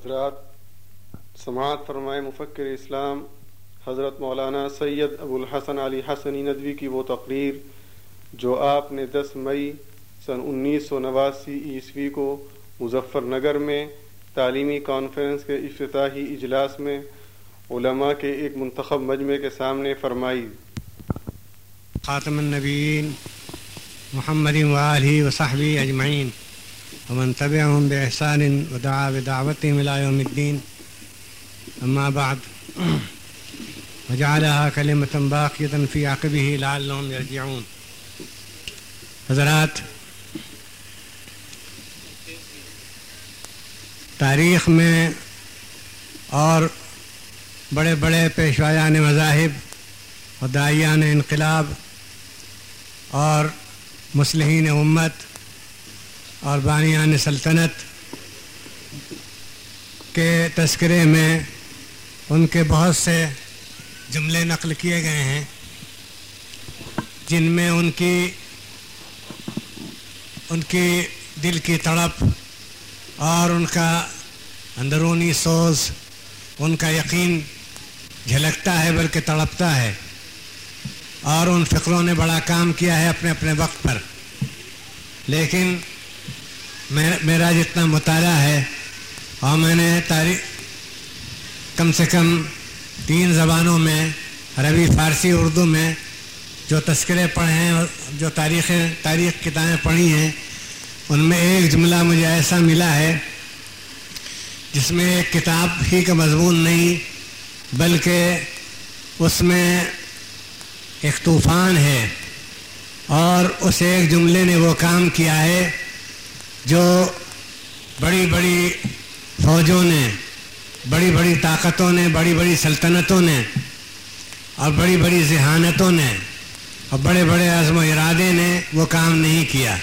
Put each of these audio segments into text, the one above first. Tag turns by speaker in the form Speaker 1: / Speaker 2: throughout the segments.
Speaker 1: حضرات، سماعت فرمائے مفکر اسلام حضرت مولانا سید ابو الحسن علی حسنی ندوی کی وہ تقریر جو آپ نے دس مئی سن انیس سو نواسی عیسوی کو مظفر نگر میں تعلیمی کانفرنس کے افتتاحی اجلاس میں علماء کے ایک منتخب مجمع کے سامنے فرمائی۔
Speaker 2: خاتم النبیین، محمد وآلہ وصحبی اجمعین۔ ومن تبعهم بإحسان ودعا بدعوتهم إلى يوم الدين. أما بعد، وجعلها كلمة باقية في عقبه لعلهم يرجعون. حضرات، تاریخ میں اور بڑے بڑے پیشوایان مذاہب اور دائیان انقلاب اور مسلحین امت اور بانیان سلطنت کے تذکرے میں ان کے بہت سے جملے نقل کیے گئے ہیں، جن میں ان کی ان کی دل کی تڑپ اور ان کا اندرونی سوز، ان کا یقین جھلکتا ہے بلکہ تڑپتا ہے۔ اور ان فکروں نے بڑا کام کیا ہے اپنے اپنے وقت پر۔ لیکن میرا جتنا مطالعہ ہے، اور میں نے تاریخ کم سے کم تین زبانوں میں، عربی، فارسی، اردو میں جو تذکرے پڑھے ہیں، اور جو تاریخیں تاریخ کتابیں پڑھی ہیں، ان میں ایک جملہ مجھے ایسا ملا ہے، جس میں ایک کتاب ہی کا مضمون نہیں، بلکہ اس میں ایک طوفان ہے، اور اس ایک جملے نے وہ کام کیا ہے جو بڑی بڑی فوجوں نے، بڑی بڑی طاقتوں نے، بڑی بڑی سلطنتوں نے اور بڑی بڑی ذہانتوں نے اور بڑے بڑے عزم و ارادے نے وہ کام نہیں کیا۔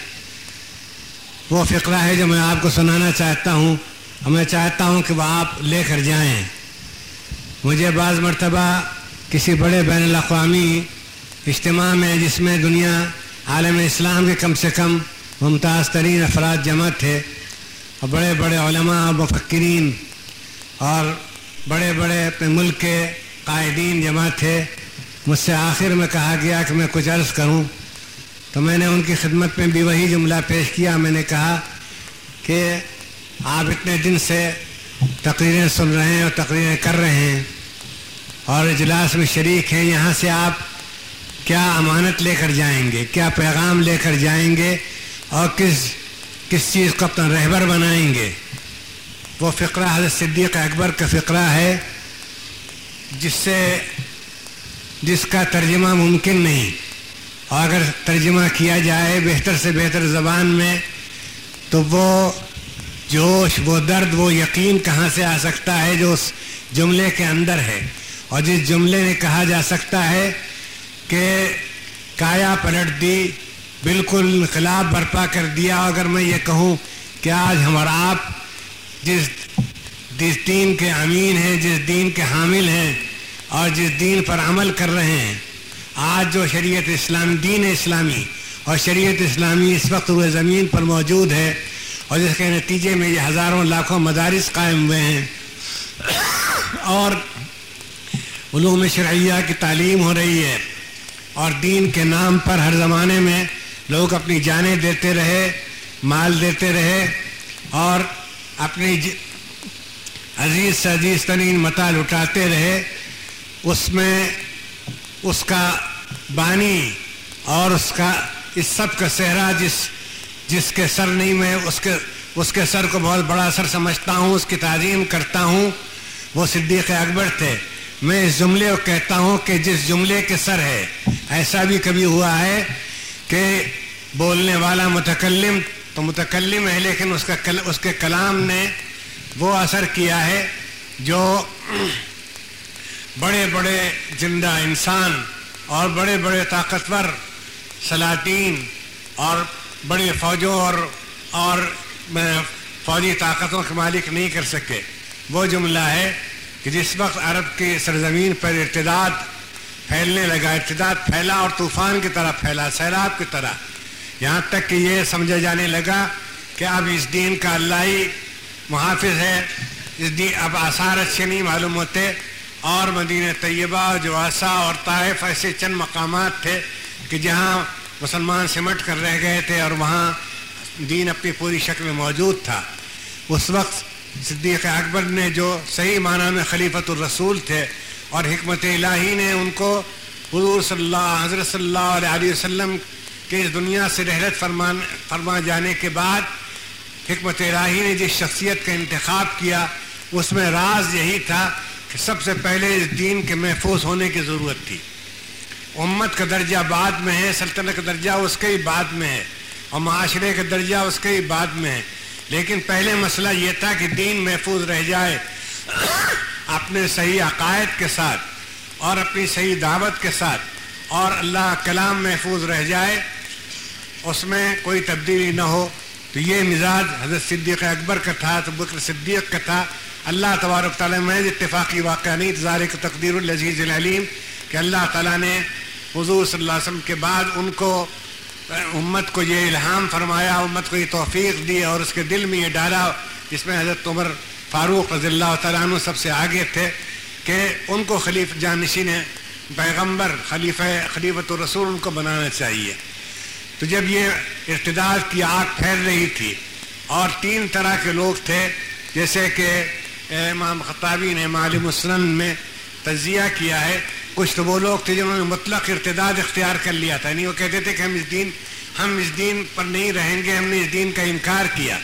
Speaker 2: وہ فقرہ ہے جو میں آپ کو سنانا چاہتا ہوں۔ اور میں چاہتا ہوں کہ وہ آپ لے کر جائیں۔ مجھے بعض مرتبہ کسی بڑے بین الاقوامی اجتماع میں جس میں دنیا عالم اسلام کے کم سے کم ممتاز ترین افراد جمع تھے اور بڑے بڑے علماء، مفکرین اور بڑے بڑے اپنے ملک کے قائدین جمع تھے۔ مجھ سے آخر میں کہا گیا کہ میں کچھ عرض کروں۔ تو میں نے ان کی خدمت میں بھی وہی جملہ پیش کیا۔ میں نے کہا کہ آپ اتنے دن سے تقریریں سن رہے ہیں اور تقریریں کر رہے ہیں اور اجلاس میں شریک ہیں۔ یہاں سے آپ کیا امانت لے کر جائیں گے؟ کیا پیغام لے کر جائیں گے؟ اور کس کس چیز کو اپنا رہبر بنائیں گے؟ وہ فقرہ حضرت صدیق اکبر کا فقرہ ہے، جس سے جس کا ترجمہ ممکن نہیں۔ اور اگر ترجمہ کیا جائے بہتر سے بہتر زبان میں، تو وہ جوش، وہ درد، وہ یقین کہاں سے آ سکتا ہے جو اس جملے کے اندر ہے؟ اور جس جملے نے کہا جا سکتا ہے کہ کایا پلٹ دی بالکل انقلاب برپا کر دیا۔ اگر میں یہ کہوں کہ آج ہمارا آپ جس جس دین کے امین ہیں، جس دین کے حامل ہیں اور جس دین پر عمل کر رہے ہیں، آج جو شریعت اسلام دین اسلامی اور شریعت اسلامی اس وقت ہوئے زمین پر موجود ہے اور جس کے نتیجے میں یہ ہزاروں لاکھوں مدارس قائم ہوئے ہیں۔ اور علوم شرعیہ کی تعلیم ہو رہی ہے اور دین کے نام پر ہر زمانے میں لوگ اپنی جانیں دیتے رہے، مال دیتے رہے اور اپنی عزیز سے عزیز ترین متا لٹاتے رہے، اس میں اس کا بانی اور اس کا، اس سب کا صحرا جس جس کے سر نہیں، میں اس کے اس کے سر کو بہت بڑا سر سمجھتا ہوں، اس کی تعظیم کرتا ہوں، وہ صدیق اکبر تھے۔ میں اس جملے کو کہتا ہوں کہ جس جملے کے سر ہے، ایسا بھی کبھی ہوا ہے کہ بولنے والا متکلم تو متکلم ہے، لیکن اس کا اس کے کلام نے وہ اثر کیا ہے جو بڑے بڑے زندہ انسان اور بڑے بڑے طاقتور سلاطین اور بڑی فوجوں اور اور فوجی طاقتوں کے مالک نہیں کر سکے۔ وہ جملہ ہے کہ جس وقت عرب کی سرزمین پر ارتداد پھیلنے لگا، ارتداد پھیلا اور طوفان کی طرح پھیلا، سیلاب کی طرح۔ یہاں تک کہ یہ سمجھا جانے لگا کہ اب اس دین کا اللہ ہی محافظ ہے۔ اس دی اب آثار اچھے نہیں معلوم ہوتے۔ اور مدینہ طیبہ، جواسا اور طائف ایسے چند مقامات تھے کہ جہاں مسلمان سمٹ کر رہ گئے تھے اور وہاں دین اپنی پوری شکل میں موجود تھا۔ اس وقت صدیق اکبر نے جو صحیح معنی میں خلیفۃ الرسول تھے اور حکمت الہی نے ان کو حضور صلی اللہ، حضرت صلی اللہ علیہ وسلم کے اس دنیا سے رحلت فرمان، فرما جانے کے بعد حکمت الہی نے جس شخصیت کا انتخاب کیا، اس میں راز یہی تھا کہ سب سے پہلے اس دین کے محفوظ ہونے کی ضرورت تھی۔ امت کا درجہ بعد میں ہے، سلطنت کا درجہ اس کے ہی بعد میں ہے اور معاشرے کا درجہ اس کے ہی بعد میں ہے۔ لیکن پہلے مسئلہ یہ تھا کہ دین محفوظ رہ جائے۔ اپنے صحیح عقائد کے ساتھ اور اپنی صحیح دعوت کے ساتھ اور اللہ کلام محفوظ رہ جائے، اس میں کوئی تبدیلی نہ ہو۔ تو یہ مزاج حضرت صدیق اکبر کا تھا تو بکر صدیق کا تھا۔ اللہ تبارک تعالیٰ محض اتفاقی واقعہ نہیں تزار کو تقدیر العزیز العلیم، کہ اللہ تعالیٰ نے حضور صلی اللہ علیہ وسلم کے بعد ان کو، امت کو یہ الہام فرمایا، امت کو یہ توفیق دی اور اس کے دل میں یہ ڈالا، جس میں حضرت عمر فاروق رضی اللہ تعالیٰ عنہ سب سے آگے تھے کہ ان کو خلیف جانشین پیغمبر خلیفہ خلیفۃ الرسول ان کو بنانا چاہیے۔ تو جب یہ ارتداد کی آگ پھیل رہی تھی اور تین طرح کے لوگ تھے، جیسے کہ امام خطابی نے معلوم السن میں تجزیہ کیا ہے، کچھ تو وہ لوگ تھے جنہوں نے مطلق ارتداد اختیار کر لیا تھا۔ یعنی وہ کہتے تھے کہ ہم اس دین، ہم اس دین پر نہیں رہیں گے، ہم نے اس دین کا انکار کیا۔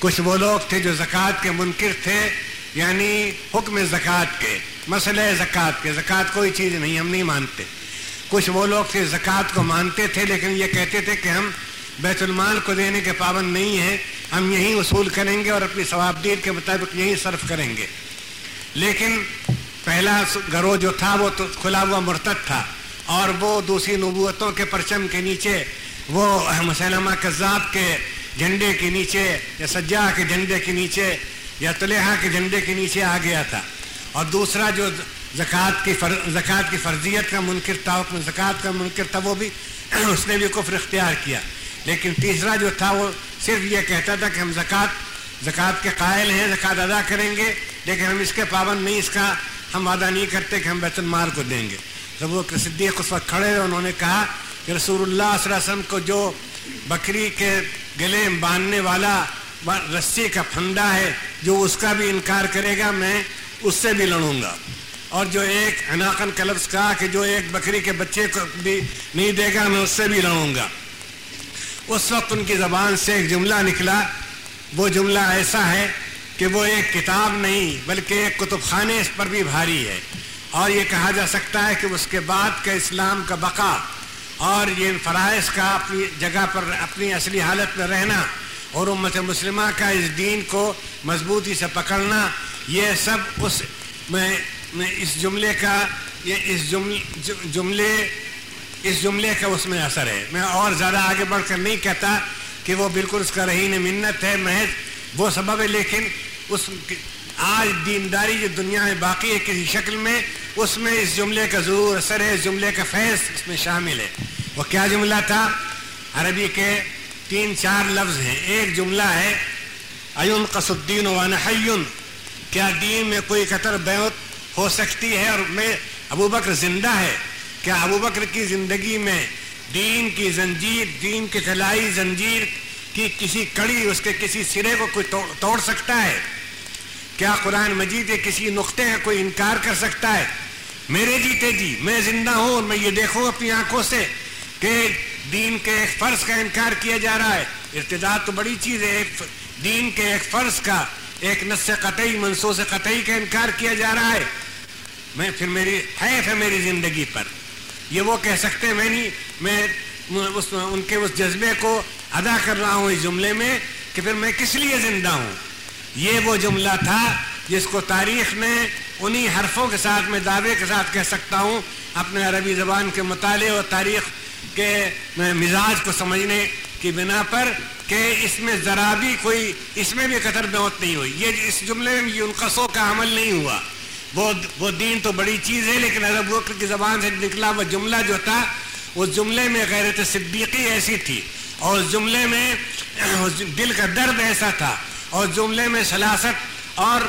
Speaker 2: کچھ وہ لوگ تھے جو زکوٰۃ کے منکر تھے یعنی حکم زکوٰۃ کے، مسئلہ زکوٰۃ کے۔ زکوٰۃ کوئی چیز نہیں، ہم نہیں مانتے۔ کچھ وہ لوگ تھے زکوٰۃ کو مانتے تھے، لیکن یہ کہتے تھے کہ ہم بیت المال کو دینے کے پابند نہیں ہیں۔ ہم یہیں وصول کریں گے اور اپنی ثوابدید کے مطابق یہیں صرف کریں گے۔ لیکن پہلا گروہ جو تھا، وہ تو کھلا ہوا مرتد تھا۔ اور وہ دوسری نبوتوں کے پرچم کے نیچے وہ مسلمہ کذاب کے جھنڈے کے نیچے، یا سجا کے جھنڈے کے نیچے، یا طلحہ کے جھنڈے کے نیچے آ گیا تھا۔ اور دوسرا جو زکوٰۃ کی فر، زکوٰۃ کی فرضیت کا منکر تھا زکوٰۃ کا منکر تھا، وہ بھی اس نے بھی کفر اختیار کیا۔ لیکن تیسرا جو تھا، وہ صرف یہ کہتا تھا کہ ہم زکوٰۃ زکوٰۃ کے قائل ہیں، زکوٰۃ ادا کریں گے، لیکن ہم اس کے پابند نہیں، اس کا ہم وعدہ نہیں کرتے کہ ہم بیت المال کو دیں گے۔ جب وہ صدیق اس وقت کھڑے انہوں نے کہا کہ رسول اللہ صلی اللہ علیہ وسلم کو جو بکری کے گلے باندھنے والا رسی کا پھندا ہے، جو اس کا بھی انکار کرے گا، میں اس سے بھی لڑوں گا۔ اور جو ایک عناقن کا لفظ کہا کہ جو ایک بکری کے بچے کو بھی نہیں دے گا، میں اس سے بھی لڑوں گا۔ اس وقت ان کی زبان سے ایک جملہ نکلا۔ وہ جملہ ایسا ہے کہ وہ ایک کتاب نہیں، بلکہ ایک کتب خانے اس پر بھی بھاری ہے۔ اور یہ کہا جا سکتا ہے کہ اس کے بعد کا اسلام کا بقا اور یہ فرائض کا اپنی جگہ پر اپنی اصلی حالت میں رہنا اور امت مسلمہ کا اس دین کو مضبوطی سے پکڑنا، یہ سب اس میں اس جملے کا، یہ اس جملے اس جملے کا اس میں اثر ہے۔ میں اور زیادہ آگے بڑھ کر نہیں کہتا کہ وہ بالکل اس کا رہین منت ہے، محض وہ سبب ہے، لیکن اس آج دینداری جو دنیا میں باقی ہے کسی شکل میں، اس میں اس جملے کا ضرور اثر ہے، اس جملے کا فیض اس میں شامل ہے۔ وہ کیا جملہ تھا، عربی کے تین چار لفظ ہیں۔ ایک جملہ ہے ایون قصدین و حیون کیا دین میں کوئی قطر بیوت ہو سکتی ہے؟ اور میں ابو بکر زندہ ہے، کیا ابو بکر کی زندگی میں دین کی زنجیر، دین کی خلائی زنجیر کی کسی کڑی، اس کے کسی سرے کو کوئی توڑ سکتا ہے؟ کیا قرآن مجید کے کسی نقطے کا کوئی انکار کر سکتا ہے؟ میرے جیتے جی میں زندہ ہوں اور میں یہ دیکھوں اپنی آنکھوں سے۔ کہ دین کے ایک فرض کا انکار کیا جا رہا ہے۔ ارتداد تو بڑی چیز ہے، ایک دین کے ایک فرض کا، ایک نس قطعی، منصوص قطعی کا انکار کیا جا رہا ہے۔ میں پھر میری حیف ہے میری زندگی پر۔ یہ وہ کہہ سکتے میں نہیں، میں اس، ان کے اس جذبے کو ادا کر رہا ہوں اس جملے میں کہ پھر میں کس لیے زندہ ہوں۔ یہ وہ جملہ تھا جس کو تاریخ میں انہی حرفوں کے ساتھ، میں دعوے کے ساتھ کہہ سکتا ہوں، اپنے عربی زبان کے مطالعے اور تاریخ کے مزاج کو سمجھنے کی بنا پر کہ اس میں ذرا بھی کوئی اس میں بھی قطر موت نہیں ہوئی۔ یہ اس جملے میں ان قصوں کا عمل نہیں ہوا۔ وہ وہ دین تو بڑی چیز ہے، لیکن عرب وقت کی زبان سے نکلا وہ جملہ جو تھا، اس جملے میں غیرت صدیقی ایسی تھی۔ اور اس جملے میں دل کا درد ایسا تھا۔ اور جملے میں سلاست اور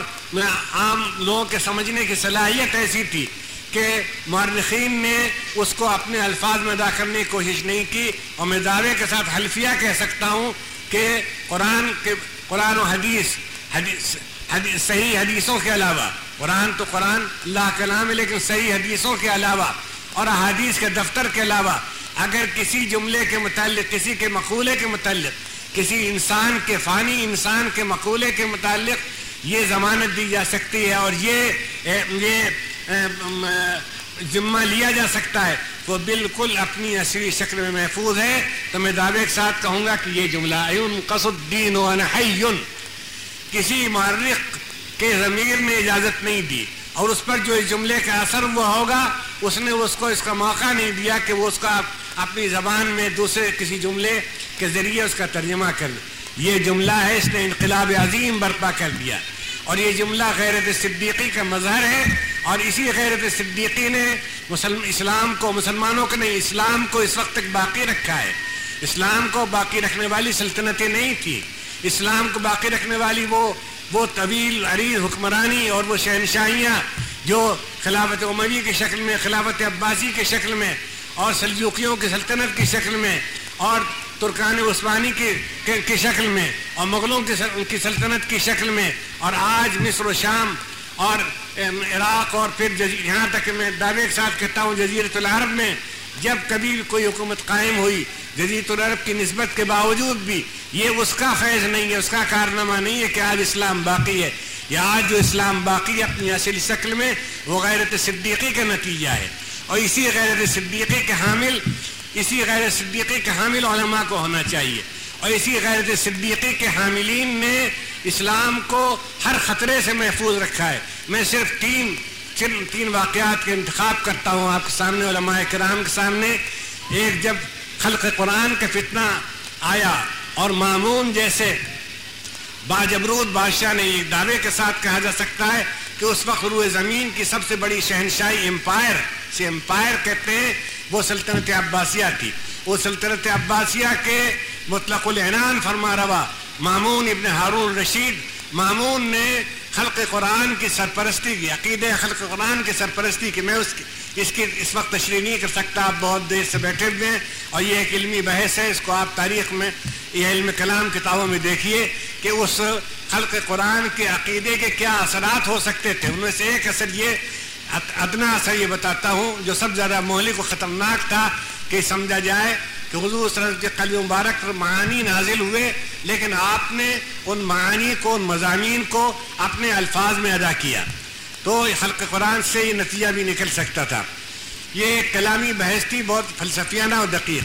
Speaker 2: عام لوگوں کے سمجھنے کی صلاحیت ایسی تھی۔ کہ مورخین نے اس کو اپنے الفاظ میں ادا کرنے کی کوشش نہیں کی اور میں دعوے کے ساتھ حلفیہ کہہ سکتا ہوں کہ قرآن کے قرآن و حدیث حدیث حدیث صحیح حدیثوں کے علاوہ قرآن تو قرآن اللہ کا نام ہے لیکن صحیح حدیثوں کے علاوہ اور احادیث کے دفتر کے علاوہ اگر کسی جملے کے متعلق کسی کے مقولے کے متعلق کسی انسان کے فانی انسان کے مقولے کے متعلق یہ ضمانت دی جا سکتی ہے اور یہ یہ ذمہ لیا جا سکتا ہے۔ وہ بالکل اپنی اصلی شکل میں محفوظ ہے۔ تو میں دعوے کے ساتھ کہوں گا کہ یہ جملہ الدین کسی معرق کے ضمیر نے اجازت نہیں دی۔ اور اس پر جو اس جملے کا اثر وہ ہوگا، اس نے اس کو، اس کا موقع نہیں دیا کہ وہ اس کا اپنی زبان میں دوسرے کسی جملے کے ذریعے اس کا ترجمہ کر یہ جملہ ہے، اس نے انقلاب عظیم برپا کر دیا۔ اور یہ جملہ غیرت صدیقی کا مظہر ہے اور اسی غیرت صدیقی نے مسلم اسلام کو مسلمانوں کے نہیں، اسلام کو اس وقت تک باقی رکھا ہے۔ اسلام کو باقی رکھنے والی سلطنتیں نہیں تھی۔ اسلام کو باقی رکھنے والی وہ وہ طویل عریض حکمرانی اور وہ شہنشاہیاں جو خلافت عموی کی شکل میں، خلافت عباسی کی شکل میں اور سلجوکیوں کی سلطنت کی شکل میں اور ترکان عثمانی کی کی شکل میں اور مغلوں کی سلطنت کی شکل میں اور آج مصر و شام اور عراق اور پھر یہاں تک میں دعوے کے ساتھ کہتا ہوں جزیرت العرب میں جب کبھی کوئی حکومت قائم ہوئی جزیرت العرب کی نسبت کے باوجود بھی یہ اس کا فیض نہیں ہے، اس کا کارنامہ نہیں ہے کہ آج اسلام باقی ہے یا آج جو اسلام باقی ہے اپنی اصلی شکل میں وہ غیرت صدیقی کا نتیجہ ہے اور اسی غیرت صدیقی کے حامل اسی غیر صدیقی کے حامل علماء کو ہونا چاہیے اور اسی غیرت صدیقی کے حاملین نے اسلام کو ہر خطرے سے محفوظ رکھا ہے میں صرف تین تین واقعات کے انتخاب کرتا ہوں آپ کے سامنے، علماء کرام کے سامنے۔ ایک جب خلق قرآن کا فتنہ آیا اور معمون جیسے باجبرود بادشاہ نے یہ دعوے کے ساتھ کہا جا سکتا ہے کہ اس وقت روئے زمین کی سب سے بڑی شہنشاہی امپائر سے امپائر کہتے ہیں وہ سلطنت عباسیہ تھی۔ وہ سلطنت عباسیہ کے مطلق العنان فرما روا مامون ابن ہارون رشید، مامون نے خلق قرآن کی سرپرستی کی عقید خلق قرآن کی سرپرستی کی میں اس کی اس کی اس وقت تشریح نہیں کر سکتا، آپ بہت دیر سے بیٹھے ہوئے ہیں اور یہ ایک علمی بحث ہے، اس کو آپ تاریخ میں، یہ علم کلام کتابوں میں دیکھیے کہ اس خلق قرآن کے عقیدے کے کیا اثرات ہو سکتے تھے۔ ان میں سے ایک اثر یہ ادنا اثر یہ بتاتا ہوں جو سب زیادہ مہلک و خطرناک تھا کہ سمجھا جائے کہ حضور صلی اللہ علیہ وسلم کے قلب مبارک پر معانی نازل ہوئے، لیکن آپ نے ان معانی کو، ان مضامین کو اپنے الفاظ میں ادا کیا۔ تو خلق قرآن سے یہ نتیجہ بھی نکل سکتا تھا۔ یہ ایک کلامی بحث تھی، بہت فلسفیانہ اور دقیق۔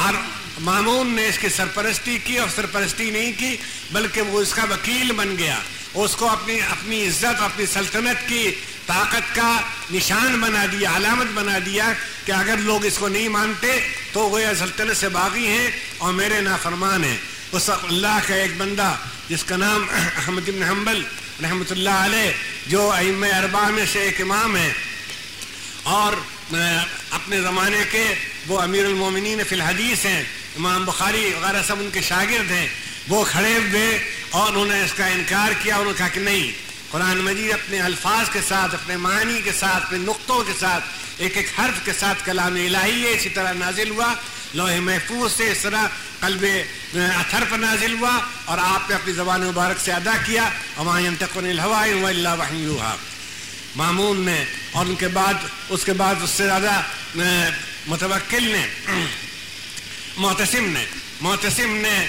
Speaker 2: ہر معمون نے اس کی سرپرستی کی اور سرپرستی نہیں کی، بلکہ وہ اس کا وکیل بن گیا۔ اس کو اپنی اپنی عزت، اپنی سلطنت کی طاقت کا نشان بنا دیا، علامت بنا دیا کہ اگر لوگ اس کو نہیں مانتے تو وہ سلطنت سے باغی ہیں اور میرے نافرمان ہیں۔ اس اللہ کا ایک بندہ جس کا نام احمد بن حنبل رحمۃ اللہ علیہ، جو ام اربا میں سے ایک امام ہے اور اپنے زمانے کے وہ امیر المومنین فی الحدیث ہیں، امام بخاری وغیرہ سب ان کے شاگرد ہیں، وہ کھڑے ہوئے اور انہوں نے اس کا انکار کیا، انہوں نے کہا کہ نہیں، قرآن مجید اپنے الفاظ کے ساتھ، اپنے معنی کے ساتھ، اپنے نقطوں کے ساتھ، ایک ایک حرف کے ساتھ کلام الہی ہے، اسی طرح نازل ہوا۔ لوہ محفوظ سے اس طرح قلب اتھر پر نازل ہوا اور آپ نے اپنی زبان مبارک سے ادا کیا۔ معمون نے اور ان کے بعد، اس کے بعد اس سے زیادہ متوکل نے محتسم نے محتسم نے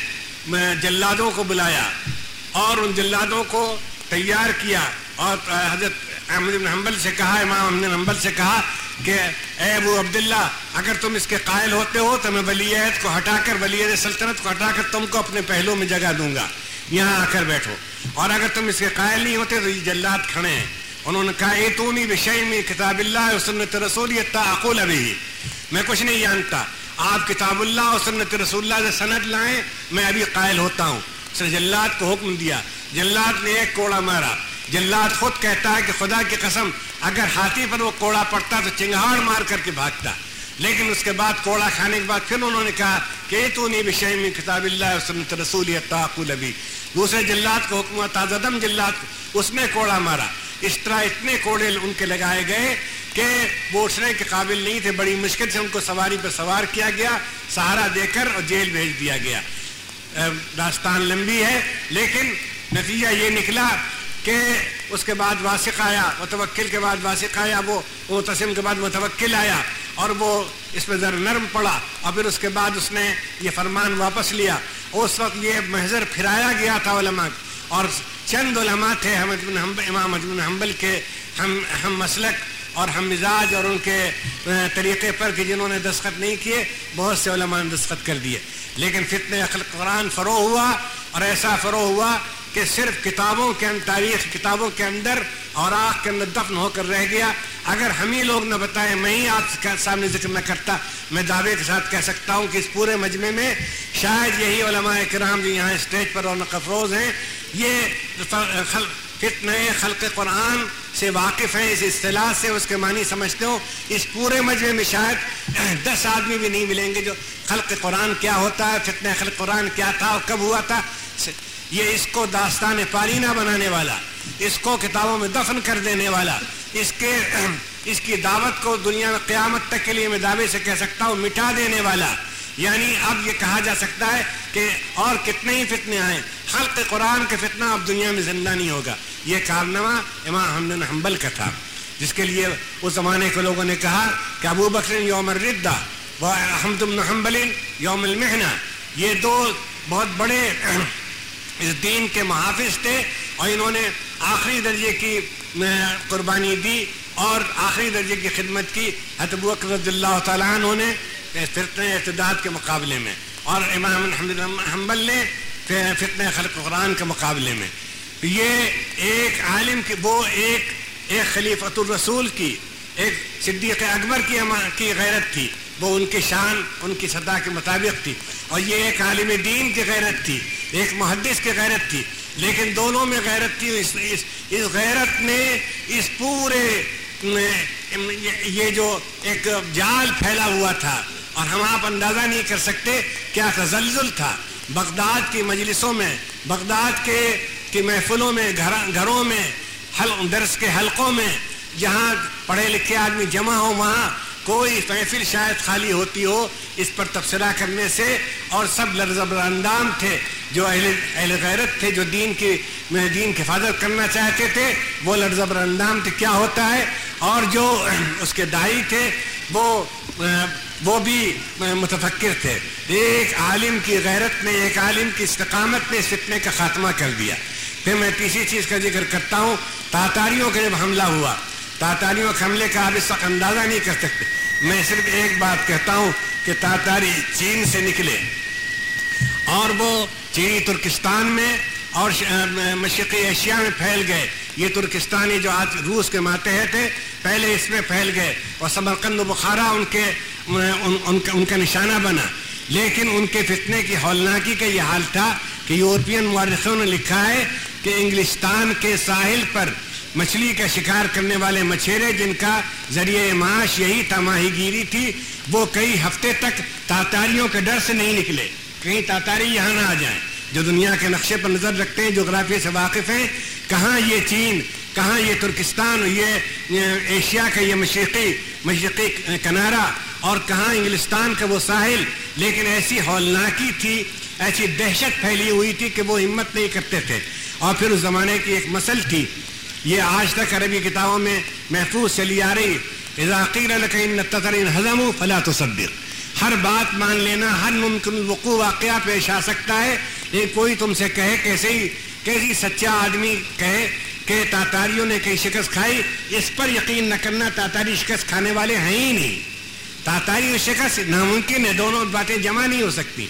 Speaker 2: جلادوں کو بلایا اور ان جلادوں کو تیار کیا اور حضرت احمد بن حنبل سے کہا، امام احمد بن حنبل سے کہا کہ اے ابو عبداللہ، اگر تم اس کے قائل ہوتے ہو تو میں ولیت کو ہٹا کر ولیت سلطنت کو ہٹا کر تم کو اپنے پہلو میں جگہ دوں گا۔ یہاں آ کر بیٹھو۔ اور اگر تم اس کے قائل نہیں ہوتے تو یہ جلات کھڑے ہیں۔ انہوں نے کہا اے تو نہیں کتاب اللہ سنت رسول اقول ابھی میں کچھ نہیں جانتا۔ آپ کتاب اللہ اور سنت رسول اللہ سے سند لائیں، میں ابھی قائل ہوتا ہوں۔ اس نے جلات کو حکم دیا۔ جلات نے ایک کوڑا مارا۔ جلات خود کہتا ہے کہ خدا کی قسم، اگر ہاتھی پر وہ کوڑا پڑتا تو چنگاڑ مار کر کے بھاگتا۔ لیکن اس کے بعد کوڑا کھانے کے بعد پھر انہوں نے کہا کہ تو نہیں بشے میں کتاب اللہ سنت رسول تعقل ابھی دوسرے جلات کو حکم تازدم جلات اس میں کوڑا مارا۔ اس طرح اتنے کوڑے ان کے لگائے گئے کہ وہ اٹھنے کے قابل نہیں تھے۔ بڑی مشکل سے ان کو سواری پر سوار کیا گیا، سہارا دے کر اور جیل بھیج دیا گیا۔ داستان لمبی ہے، لیکن نتیجہ یہ نکلا کہ اس کے بعد واسق آیا، متوکل کے بعد واسق آیا، وہ متسم کے بعد متوکل آیا اور وہ اس پہ ذرا نرم پڑا۔ اور پھر اس کے بعد اس نے یہ فرمان واپس لیا۔ اس وقت یہ محضر پھرایا گیا تھا علماء۔ اور چند علماء تھے امام مجمن حنبل کے ہم ہم مسلک اور ہم مزاج اور ان کے طریقے پر کہ جنہوں نے دستخط نہیں کیے، بہت سے علماء نے دستخط کر دیے۔ لیکن فتنے عقل قرآن فروغ ہوا اور ایسا فروغ ہوا کہ صرف کتابوں کے تاریخ کتابوں کے اندر اور آنکھ کے اندر دفن ہو کر رہ گیا۔ اگر ہم ہی لوگ نہ بتائیں، میں ہی آپ کے سامنے ذکر نہ کرتا۔ میں دعوے کے ساتھ کہہ سکتا ہوں کہ اس پورے مجمع میں شاید یہی علماء کرام جو یہاں اسٹیج پر رونق افروز ہیں، یہ فتنے خلق قرآن سے واقف ہیں، اس اصطلاح سے اس کے معنی سمجھتے ہو۔ اس پورے مجمع میں شاید دس آدمی بھی نہیں ملیں گے جو خلق قرآن کیا ہوتا ہے، فتنہ خلق قرآن کیا تھا اور کب ہوا تھا۔ یہ اس کو داستان پالینہ بنانے والا، اس کو کتابوں میں دفن کر دینے والا، اس کے اس کی دعوت کو دنیا میں قیامت تک کے لیے میں دعوے سے کہہ سکتا ہوں، مٹا دینے والا۔ یعنی اب یہ کہا جا سکتا ہے کہ اور کتنے ہی فتنے آئیں، خلق قرآن کے فتنہ اب دنیا میں زندہ نہیں ہوگا۔ یہ کارنامہ امام حمد حنبل کا تھا۔ جس کے لیے اس زمانے کے لوگوں نے کہا کہ ابو بکر یوم الردہ و حمد حنبل یوم المحنہ یہ دو بہت بڑے اس دین کے محافظ تھے اور انہوں نے آخری درجے کی قربانی دی اور آخری درجے کی خدمت کی۔ حتب رضی اللہ تعالیٰ عنہ نے فتن اعتداد کے مقابلے میں اور امام حنبل نے فتن خلق قرآن کے مقابلے میں۔ یہ ایک عالم کی، وہ ایک ایک خلیفۃ الرسول کی، ایک صدیق اکبر کی کی غیرت تھی۔ وہ ان کی شان ان کی سطح کے مطابق تھی۔ اور یہ ایک عالم دین کی غیرت تھی ایک محدث کی غیرت تھی۔ لیکن دونوں میں غیرت تھی۔ اس, اس, اس غیرت نے اس پورے یہ جو ایک جال پھیلا ہوا تھا۔ اور ہم آپ اندازہ نہیں کر سکتے کیا تزلزل تھا۔ بغداد کی مجلسوں میں بغداد کے کی محفلوں میں گھروں میں درس کے حلقوں میں جہاں پڑھے لکھے آدمی جمع ہو وہاں کوئی محفل شاید خالی ہوتی ہو، اس پر تبصرہ کرنے سے اور سب لرز اندام تھے، جو اہل اہل غیرت تھے، جو دین کی دین کی حفاظت کرنا چاہتے تھے، وہ لرز اندام تھے۔ کیا ہوتا ہے؟ اور جو اس کے دائی تھے، وہ وہ بھی متفکر تھے۔ ایک عالم کی غیرت نے، ایک عالم کی استقامت نے فتنے کا خاتمہ کر دیا۔ پھر میں تیسری چیز کا ذکر کرتا ہوں۔ تاتاریوں کا جب حملہ ہوا تاتاریوں کے حملے کا آپ اس وقت اندازہ نہیں کر سکتے۔ میں صرف ایک بات کہتا ہوں کہ تاتاری چین سے نکلے۔ اور وہ چینی ترکستان میں اور مشرقی ایشیا میں پھیل گئے۔ یہ ترکستانی جو آج روس کے ماتحت تھے پہلے اس میں پھیل گئے۔ اور سمرقند و بخارا ان کے ان کا نشانہ بنا۔ لیکن ان کے فتنے کی ہولناکی کا یہ حال تھا کہ یورپین مورخوں نے لکھا ہے کہ انگلستان کے ساحل پر مچھلی کا شکار کرنے والے مچھیرے جن کا ذریعہ معاش یہی تھا ماہی گیری تھی، وہ کئی ہفتے تک تاتاریوں کے ڈر سے نہیں نکلے۔ کہیں تاتاری یہاں نہ آ جائیں۔ جو دنیا کے نقشے پر نظر رکھتے ہیں، جغرافیہ سے واقف ہیں، کہاں یہ چین، کہاں یہ ترکستان، یہ ایشیا کا یہ مشرقی مشرقی کنارا اور کہاں انگلستان کا وہ ساحل۔ لیکن ایسی ہولناکی تھی، ایسی دہشت پھیلی ہوئی تھی کہ وہ ہمت نہیں کرتے تھے۔ اور پھر اس زمانے کی ایک مسل تھی یہ آج تک عربی کتابوں میں محفوظ چلی آ رہی حضم فلا تصدق۔ ہر بات مان لینا، ہر ممکن وقوع واقعہ پیش آ سکتا ہے۔ لیکن کوئی تم سے کہے کیسے ہی، کیسی سچا آدمی کہے کہ تاتاریوں نے کئی شکست کھائی، اس پر یقین نہ کرنا تاتاری شکست کھانے والے ہیں ہی نہیں۔ تاتاری اور شکست ناممکن ہے، دونوں باتیں جمع نہیں ہو سکتی۔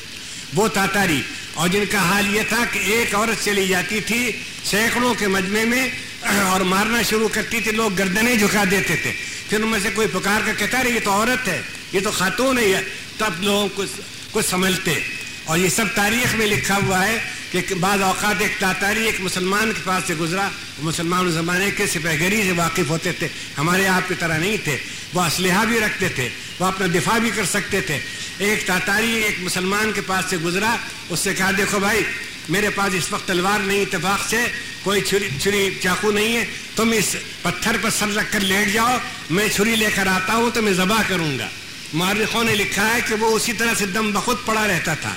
Speaker 2: وہ تاتاری، اور جن کا حال یہ تھا کہ ایک عورت چلی جاتی تھی سینکڑوں کے مجمے میں اور مارنا شروع کرتی تھی، لوگ گردنیں جھکا دیتے تھے۔ پھر ان میں سے کوئی پکار کر کہتا رہے یہ تو عورت ہے، یہ تو خاتون ہے۔ تب لوگوں کو کچھ سمجھتے اور یہ سب تاریخ میں لکھا ہوا ہے کہ بعض اوقات ایک تاتاری ایک مسلمان کے پاس سے گزرا۔ مسلمان زمانے کے سپہ گری سے واقف ہوتے تھے۔ ہمارے آپ کی طرح نہیں تھے۔ وہ اسلحہ بھی رکھتے تھے، وہ اپنا دفاع بھی کر سکتے تھے۔ ایک تاتاری ایک مسلمان کے پاس سے گزرا، اس سے کہا، دیکھو بھائی میرے پاس اس وقت تلوار نہیں، اتفاق سے کوئی چھری چھری چاقو نہیں ہے۔ تم اس پتھر پر سر رکھ کر لیٹ جاؤ۔ میں چھری لے کر آتا ہوں تو میں ذبح کروں گا۔ مارخوں نے لکھا ہے کہ وہ اسی طرح سے دم بخود پڑا رہتا تھا۔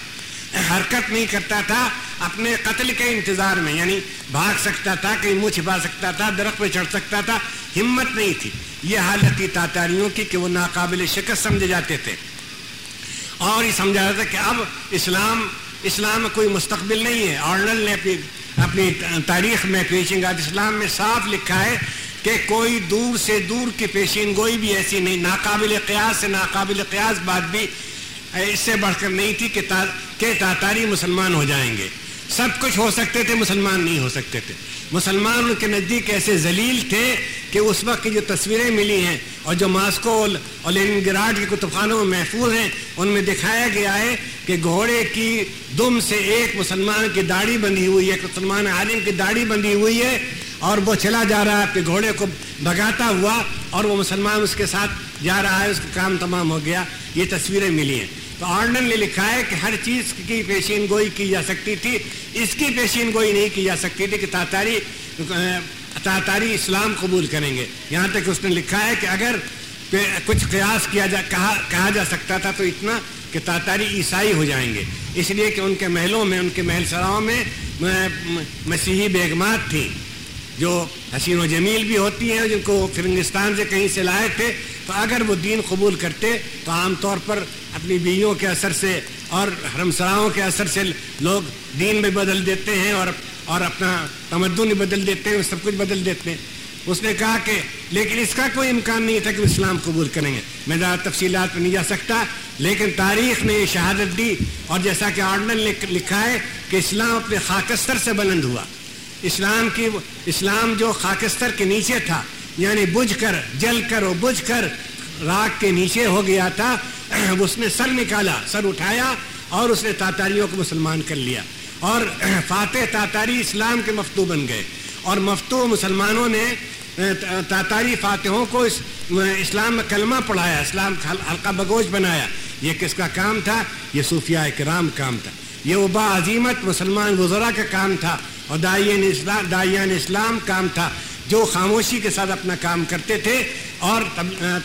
Speaker 2: حرکت نہیں کرتا تھا، اپنے قتل کے انتظار میں یعنی بھاگ سکتا تھا، کہیں منہ چھپا سکتا تھا، درخت پہ چڑھ سکتا تھا۔ ہمت نہیں تھی۔ یہ حالت تھی تاتاریوں کی کہ وہ ناقابل شکست سمجھے جاتے تھے۔ اور یہ سمجھا جاتا کہ اب اسلام اسلام میں کوئی مستقبل نہیں ہے۔ آرنل نے اپنی اپنی تاریخ میں پیشنگ گوئی اسلام میں صاف لکھا ہے کہ کوئی دور سے دور کی پیشین گوئی بھی ایسی نہیں، ناقابل قیاس سے ناقابل قیاس بات بھی اس سے بڑھ کر نہیں تھی کہ کہ تاتاری مسلمان ہو جائیں گے۔ سب کچھ ہو سکتے تھے، مسلمان نہیں ہو سکتے تھے۔ مسلمان ان کے نزدیک ایسے ذلیل تھے کہ اس وقت کی جو تصویریں ملی ہیں اور جو ماسکو اور لینن گراڈ کی کتب خانوں میں محفوظ ہیں، ان میں دکھایا گیا ہے کہ گھوڑے کی دم سے ایک مسلمان کی داڑھی بندھی ہوئی ہے، ایک مسلمان عالم کی داڑھی بندھی ہوئی ہے اور وہ چلا جا رہا ہے کہ گھوڑے کو بگاتا ہوا اور وہ مسلمان اس کے ساتھ جا رہا ہے، اس کا کام تمام ہو گیا۔ یہ تصویریں ملی ہیں۔ تو آرڈن نے لکھا ہے کہ ہر چیز کی پیشین گوئی کی جا سکتی تھی۔ اس کی پیشین گوئی نہیں کی جا سکتی تھی کہ تاتاری تاتاری اسلام قبول کریں گے۔ یہاں تک اس نے لکھا ہے کہ اگر کچھ قیاس کیا جا، کہا کہا جا سکتا تھا تو اتنا کہ تاتاری عیسائی ہو جائیں گے۔ اس لیے کہ ان کے محلوں میں، ان کے محل سراؤں میں مسیحی بیگمات تھیں۔ جو حسین و جمیل بھی ہوتی ہیں، جن کو فرنگستان سے کہیں سے لائے تھے تو اگر وہ دین قبول کرتے تو عام طور پر اپنی بیویوں کے اثر سے اور حرم سراؤں کے اثر سے لوگ دین میں بدل دیتے ہیں اور اور اپنا تمدن بھی بدل دیتے ہیں سب کچھ بدل دیتے ہیں۔ اس نے کہا کہ لیکن اس کا کوئی امکان نہیں تھا کہ وہ اسلام قبول کریں گے۔ میں زیادہ تفصیلات میں نہیں جا سکتا، لیکن تاریخ نے یہ شہادت دی اور جیسا کہ آرڈنل نے لکھا ہے کہ اسلام اپنے خاکستر سے بلند ہوا۔ اسلام کی اسلام جو خاکستر کے نیچے تھا یعنی بجھ کر، جل کر اور بجھ کر راک کے نیچے ہو گیا تھا۔ اس نے سر نکالا، سر اٹھایا اور اس نے تاتاریوں کو مسلمان کر لیا۔ اور فاتح تاتاری اسلام کے مفتو بن گئے۔ اور مفتو مسلمانوں نے تاتاری فاتحوں کو اس اسلام میں کلمہ پڑھایا، اسلام حلقہ بگوش بنایا۔ یہ کس کا کام تھا؟ یہ صوفیاء کرام کام تھا۔ یہ وبا عظیمت مسلمان وزراء کا کام تھا۔ اور دائین اسلام دائیان اسلام کام تھا۔ جو خاموشی کے ساتھ اپنا کام کرتے تھے اور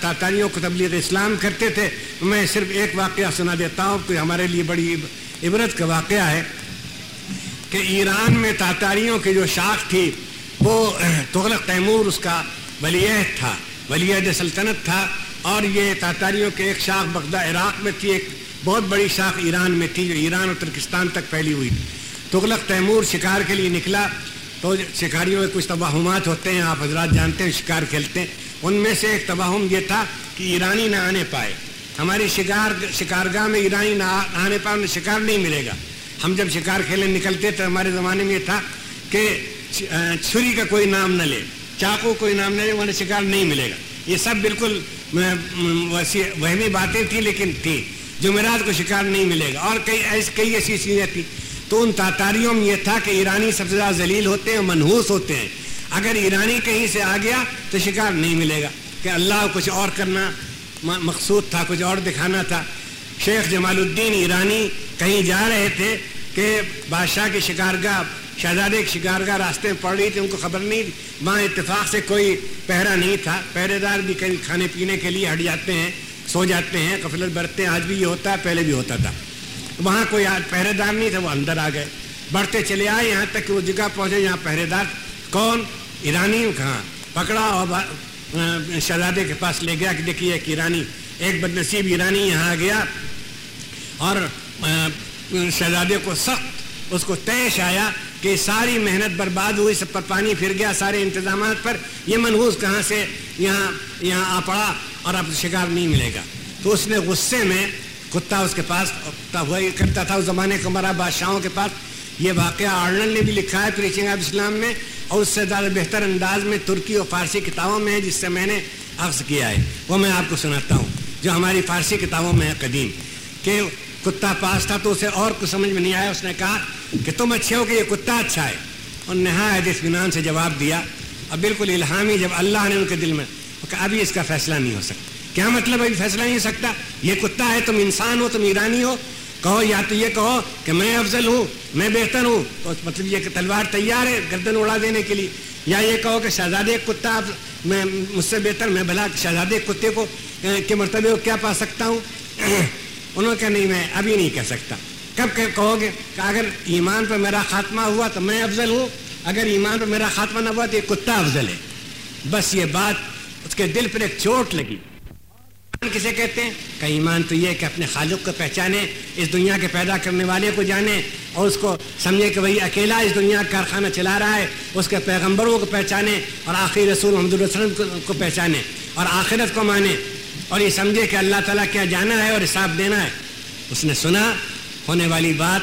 Speaker 2: تاتاریوں کو تبلیغ اسلام کرتے تھے، میں صرف ایک واقعہ سنا دیتا ہوں کہ ہمارے لیے بڑی عبرت کا واقعہ ہے کہ ایران میں تاتاریوں کی جو شاخ تھی، وہ تغلق تیمور اس کا ولیعت تھا ولیعت سلطنت تھا اور یہ تاتاریوں کے ایک شاخ بغدہ عراق میں تھی، ایک بہت بڑی شاخ ایران میں تھی جو ایران اور ترکستان تک پھیلی ہوئی۔ تھی تغلق تیمور شکار کے لیے نکلا تو شکاریوں میں کچھ تباہمات ہوتے ہیں، آپ حضرات جانتے ہیں، شکار کھیلتے ہیں۔ ان میں سے ایک تباہم یہ تھا کہ ایرانی نہ آنے پائے۔ ہماری شکار، شکارگاہ میں ایرانی نہ آنے پائے انہیں شکار نہیں ملے گا۔ ہم جب شکار کھیلنے نکلتے تو ہمارے زمانے میں یہ تھا کہ چھری کا کوئی نام نہ لے، چاقو کوئی نام نہ لے، وہاں شکار نہیں ملے گا۔ یہ سب بالکل وہمی باتیں تھیں، لیکن تھی جمعرات کو شکار نہیں ملے گا۔ اور کئی ایسی کئی ایسی چیزیں تھیں۔ تو ان تاتاریوں میں یہ تھا کہ ایرانی سب سے زیادہ ذلیل ہوتے ہیں منحوس ہوتے ہیں۔ اگر ایرانی کہیں سے آ گیا تو شکار نہیں ملے گا کہ اللہ کچھ اور کرنا مقصود تھا، کچھ اور دکھانا تھا۔ شیخ جمال الدین ایرانی کہیں جا رہے تھے کہ بادشاہ کی شکارگاہ، شہزادے کی شکارگاہ راستے میں پڑ رہی تھی، ان کو خبر نہیں وہاں اتفاق سے کوئی پہرا نہیں تھا۔ پہرے دار بھی کہیں کھانے پینے کے لیے ہٹ جاتے ہیں، سو جاتے ہیں قفلت برتتے ہیں۔ آج بھی یہ ہوتا ہے، پہلے بھی ہوتا تھا۔ وہاں کوئی پہرے دار نہیں تھا وہ اندر آ گئے۔ بڑھتے چلے آئے، یہاں تک کہ وہ جگہ پہنچے، یہاں پہرے دار کون؟ ایرانی کہاں پکڑا اور شہزادے کے پاس لے گیا کہ دیکھیے ایک ایرانی، ایک بد نصیب ایرانی یہاں آ گیا۔ اور شہزادے کو سخت اس کو تیش آیا کہ ساری محنت برباد ہوئی، سب پر پانی پھر گیا سارے انتظامات پر۔ یہ منحوس کہاں سے؟ یہاں یہاں آ پڑا اور اب شکار نہیں ملے گا۔ تو اس نے غصے میں کتا اس کے پاس وہی کرتا تھا اس زمانے کو مرا بادشاہوں کے پاس، یہ واقعہ آرنل نے بھی لکھا ہے پریچنگ آف اسلام میں اور اس سے زیادہ بہتر انداز میں ترکی اور فارسی کتابوں میں ہے، جس سے میں نے عکس کیا ہے۔ وہ میں آپ کو سناتا ہوں، جو ہماری فارسی کتابوں میں ہے قدیم، کہ کتا پاس تھا تو اسے اور کچھ سمجھ میں نہیں آیا۔ اس نے کہا کہ تم اچھے ہو کہ یہ کتا اچھا ہے۔ اور نہایت اطمینان سے جواب دیا۔ اور بالکل الہامی جب اللہ نے ان کے دل میں کہ ابھی اس کا فیصلہ نہیں ہو سکتا۔ کیا مطلب ابھی فیصلہ نہیں سکتا۔ یہ کتا ہے، تم انسان ہو، تم ایرانی ہو۔ کہو یا تو یہ کہو کہ میں افضل ہوں، میں بہتر ہوں۔ تو مطلب یہ کہ تلوار تیار ہے گردن اڑا دینے کے لیے۔ یا یہ کہو کہ شہزادے کتا، میں مجھ سے بہتر، میں بھلا شہزادے کتے کو کے مرتبے کو کیا پا سکتا ہوں؟ انہوں نے کہا، نہیں، میں ابھی نہیں کہہ سکتا۔ کب کہو گے کہ اگر ایمان پر میرا خاتمہ ہوا تو میں افضل ہوں۔ اگر ایمان پر میرا خاتمہ نہ ہوا تو یہ کتا افضل ہے۔ بس یہ بات اس کے دل پر ایک چوٹ لگی۔ کسے کہتے ہیں؟ کہ ایمان تو یہ کہ اپنے خالق کو پہچانے، اس دنیا کے پیدا کرنے والے کو جانے اور اس کو سمجھے کہ وہی اکیلا اس دنیا کا کارخانہ چلا رہا ہے، اس کے پیغمبروں کو پہچانے اور آخری رسول محمد وسلم کو پہچانے اور آخرت کو مانے۔ اور یہ سمجھے کہ اللہ تعالیٰ کیا جانا ہے اور حساب دینا ہے۔ اس نے سنا ہونے والی بات،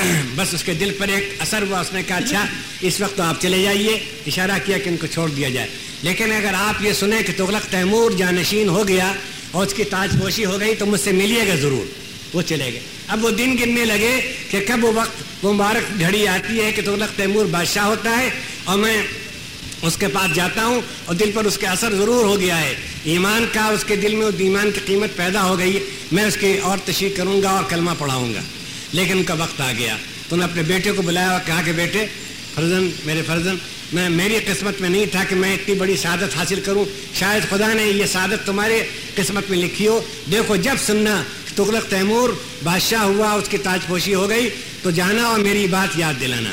Speaker 2: بس اس کے دل پر ایک اثر ہوا۔ اس نے کہا اچھا اس وقت تو آپ چلے جائیے۔ اشارہ کیا کہ ان کو چھوڑ دیا جائے۔ لیکن اگر آپ یہ سنیں کہ تغلق تیمور جانشین ہو گیا اور اس کی تاج پوشی ہو گئی تو مجھ سے ملیے گا ضرور۔ وہ چلے گئے۔ اب وہ دن گننے لگے کہ کب وہ وقت وہ مبارک گھڑی آتی ہے کہ تغلق تیمور بادشاہ ہوتا ہے اور میں اس کے پاس جاتا ہوں اور دل پر اس کے اثر ضرور ہو گیا ہے۔ ایمان کا اس کے دل میں اس ایمان کی قیمت پیدا ہو گئی میں اس کی اور تشریح کروں گا اور کلمہ پڑھاؤں گا۔ لیکن ان کا وقت آ گیا۔ تو نے اپنے بیٹے کو بلایا اور کہا کہ بیٹے فرزن میرے فرزن میں میری قسمت میں نہیں تھا کہ میں اتنی بڑی سعادت حاصل کروں۔ شاید خدا نے یہ سعادت تمہارے قسمت میں لکھی ہو۔ دیکھو، جب سننا تغلق تیمور بادشاہ ہوا، اس کی تاج پوشی ہو گئی، تو جانا اور میری بات یاد دلانا۔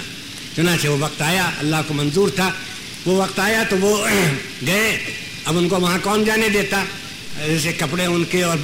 Speaker 2: چنانچہ وہ وقت آیا، اللہ کو منظور تھا۔ وہ وقت آیا تو وہ گئے۔ اب ان کو وہاں کون جانے دیتا؟ جیسے کپڑے ان کے اور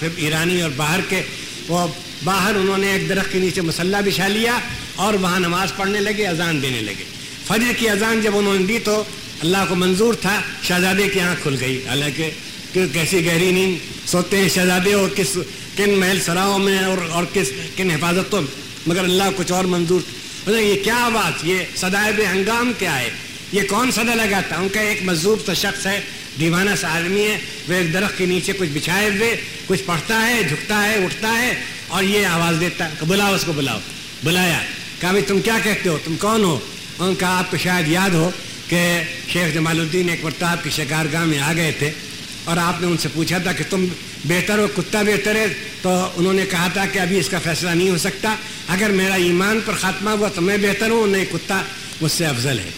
Speaker 2: پھر ایرانی اور باہر کے۔ وہ باہر انہوں نے ایک درخت کے نیچے مسلح بچھا لیا اور وہاں نماز پڑھنے لگے، اذان دینے لگے۔ فجر کی اذان جب انہوں نے دی تو اللہ کو منظور تھا، شہزادے کی آنکھ کھل گئی۔ حالانکہ کیسی گہری نیند سوتے ہیں شہزادے اور کس، کن محل سراؤں میں اور اور کس، کن حفاظتوں میں۔ مگر اللہ کچھ اور منظور یہ کیا آواز یہ سدائے ہنگام کیا ہے؟ یہ کون صدا لگاتا؟ ان کا ایک مزدور تو شخص ہے، دیوانہ سا آدمی ہے۔ وہ ایک درخت کے نیچے کچھ بچھائے ہوئے، کچھ پڑھتا ہے، جھکتا ہے، اٹھتا ہے اور یہ آواز دیتا ہے بلاؤ اس کو بلاؤ۔ بلایا، کہا بھائی تم کیا کہتے ہو؟ تم کون ہو؟ ان کا آپ کو شاید یاد ہو کہ شیخ جمال الدین ایک مرتاب کی شکار گاہ میں آ گئے تھے اور آپ نے ان سے پوچھا تھا کہ تم بہتر ہو، کتا بہتر ہے؟ تو انہوں نے کہا تھا کہ ابھی اس کا فیصلہ نہیں ہو سکتا۔ اگر میرا ایمان پر خاتمہ ہوا تو میں بہتر ہوں، نہیں کتا مجھ سے افضل ہے۔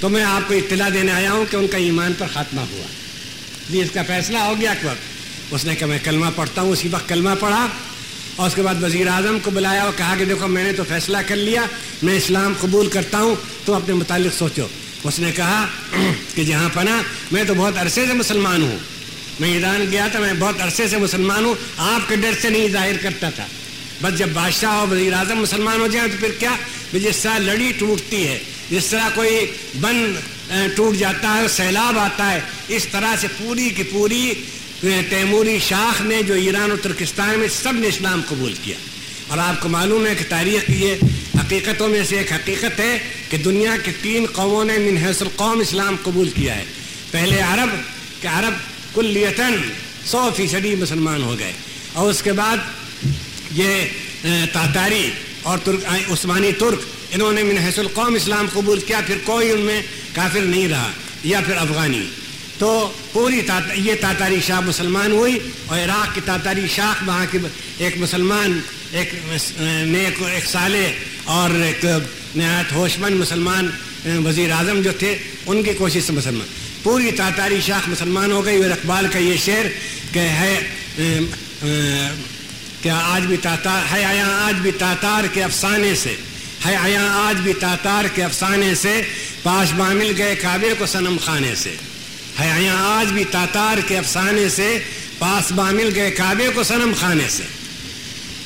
Speaker 2: تو میں آپ کو اطلاع دینے آیا ہوں کہ ان کا ایمان پر خاتمہ ہوا۔ جی اس کا فیصلہ ہو گیا وقت۔ اس نے کہا، میں کلمہ پڑھتا ہوں۔ اسی وقت کلمہ پڑھا۔ اور اس کے بعد وزیر اعظم کو بلایا اور کہا کہ دیکھو، میں نے تو فیصلہ کر لیا، میں اسلام قبول کرتا ہوں، تو اپنے متعلق سوچو۔ اس نے کہا کہ جہاں پناہ، میں تو بہت عرصے سے مسلمان ہوں۔ میں ایران گیا تھا، میں بہت عرصے سے مسلمان ہوں، آپ کے ڈر سے نہیں ظاہر کرتا تھا۔ بس جب بادشاہ اور وزیر اعظم مسلمان ہو جائیں تو پھر کیا؟ جس طرح لڑی ٹوٹتی ہے، جس طرح کوئی بن ٹوٹ جاتا ہے، سیلاب آتا ہے، اس طرح سے پوری کی پوری تیموری شاخ نے جو ایران اور ترکستان میں سب نے اسلام قبول کیا۔ اور آپ کو معلوم ہے کہ تاریخ کی یہ حقیقتوں میں سے ایک حقیقت ہے کہ دنیا کے تین قوموں نے من حیث القوم اسلام قبول کیا ہے۔ پہلے عرب، کہ عرب کلیتاً سو فیصدی مسلمان ہو گئے۔ اور اس کے بعد یہ تاتاری اور ترک عثمانی ترک، انہوں نے من حیث القوم اسلام قبول کیا، پھر کوئی ان میں کافر نہیں رہا، یا پھر افغانی۔ تو پوری یہ تاتاری شاہ مسلمان ہوئی اور عراق کی تاتاری شاخ وہاں کی ایک مسلمان، ایک نیک ایک صالح اور ایک نہایت ہوشمند مسلمان وزیر اعظم جو تھے، ان کی کوشش سے مسلمان۔ پوری تاتاری شاخ مسلمان ہو گئی اور اقبال کا یہ شعر کہ ہے کیا آج بھی تاتار ہے آیا آج بھی تاتار کے افسانے سے، ہے آیا آج بھی تاتار کے افسانے سے، پاش بامل گئے کعبے کو صنم خانے سے۔ ہے آج بھی تاتار کے افسانے سے پاس بامل گئے کعبے کو صنم خانے سے۔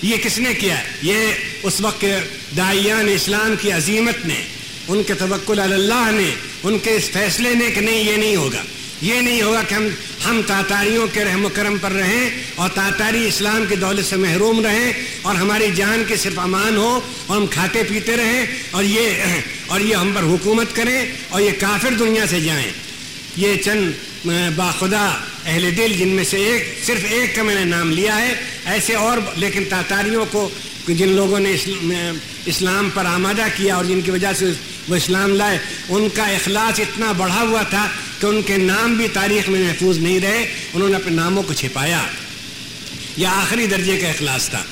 Speaker 2: یہ کس نے کیا؟ یہ اس وقت کے دائیان اسلام کی عظیمت نے، ان کے توکل اللہ نے، ان کے اس فیصلے نے کہ نہیں، یہ نہیں ہوگا۔ یہ نہیں ہوگا کہ ہم ہم تاتاریوں کے رحم و کرم پر رہیں اور تاتاری اسلام کی دولت سے محروم رہیں اور ہماری جان کے صرف امان ہو اور ہم کھاتے پیتے رہیں اور یہ اور یہ ہم پر حکومت کریں اور یہ کافر دنیا سے جائیں۔ یہ چند باخدا اہل دل جن میں سے ایک، صرف ایک کا میں نے نام لیا ہے، ایسے اور لیکن تاتاریوں کو، جن لوگوں نے اسلام پر آمادہ کیا اور جن کی وجہ سے وہ اسلام لائے، ان کا اخلاص اتنا بڑھا ہوا تھا کہ ان کے نام بھی تاریخ میں محفوظ نہیں رہے، انہوں نے اپنے ناموں کو چھپایا۔ یہ آخری درجے کا اخلاص تھا۔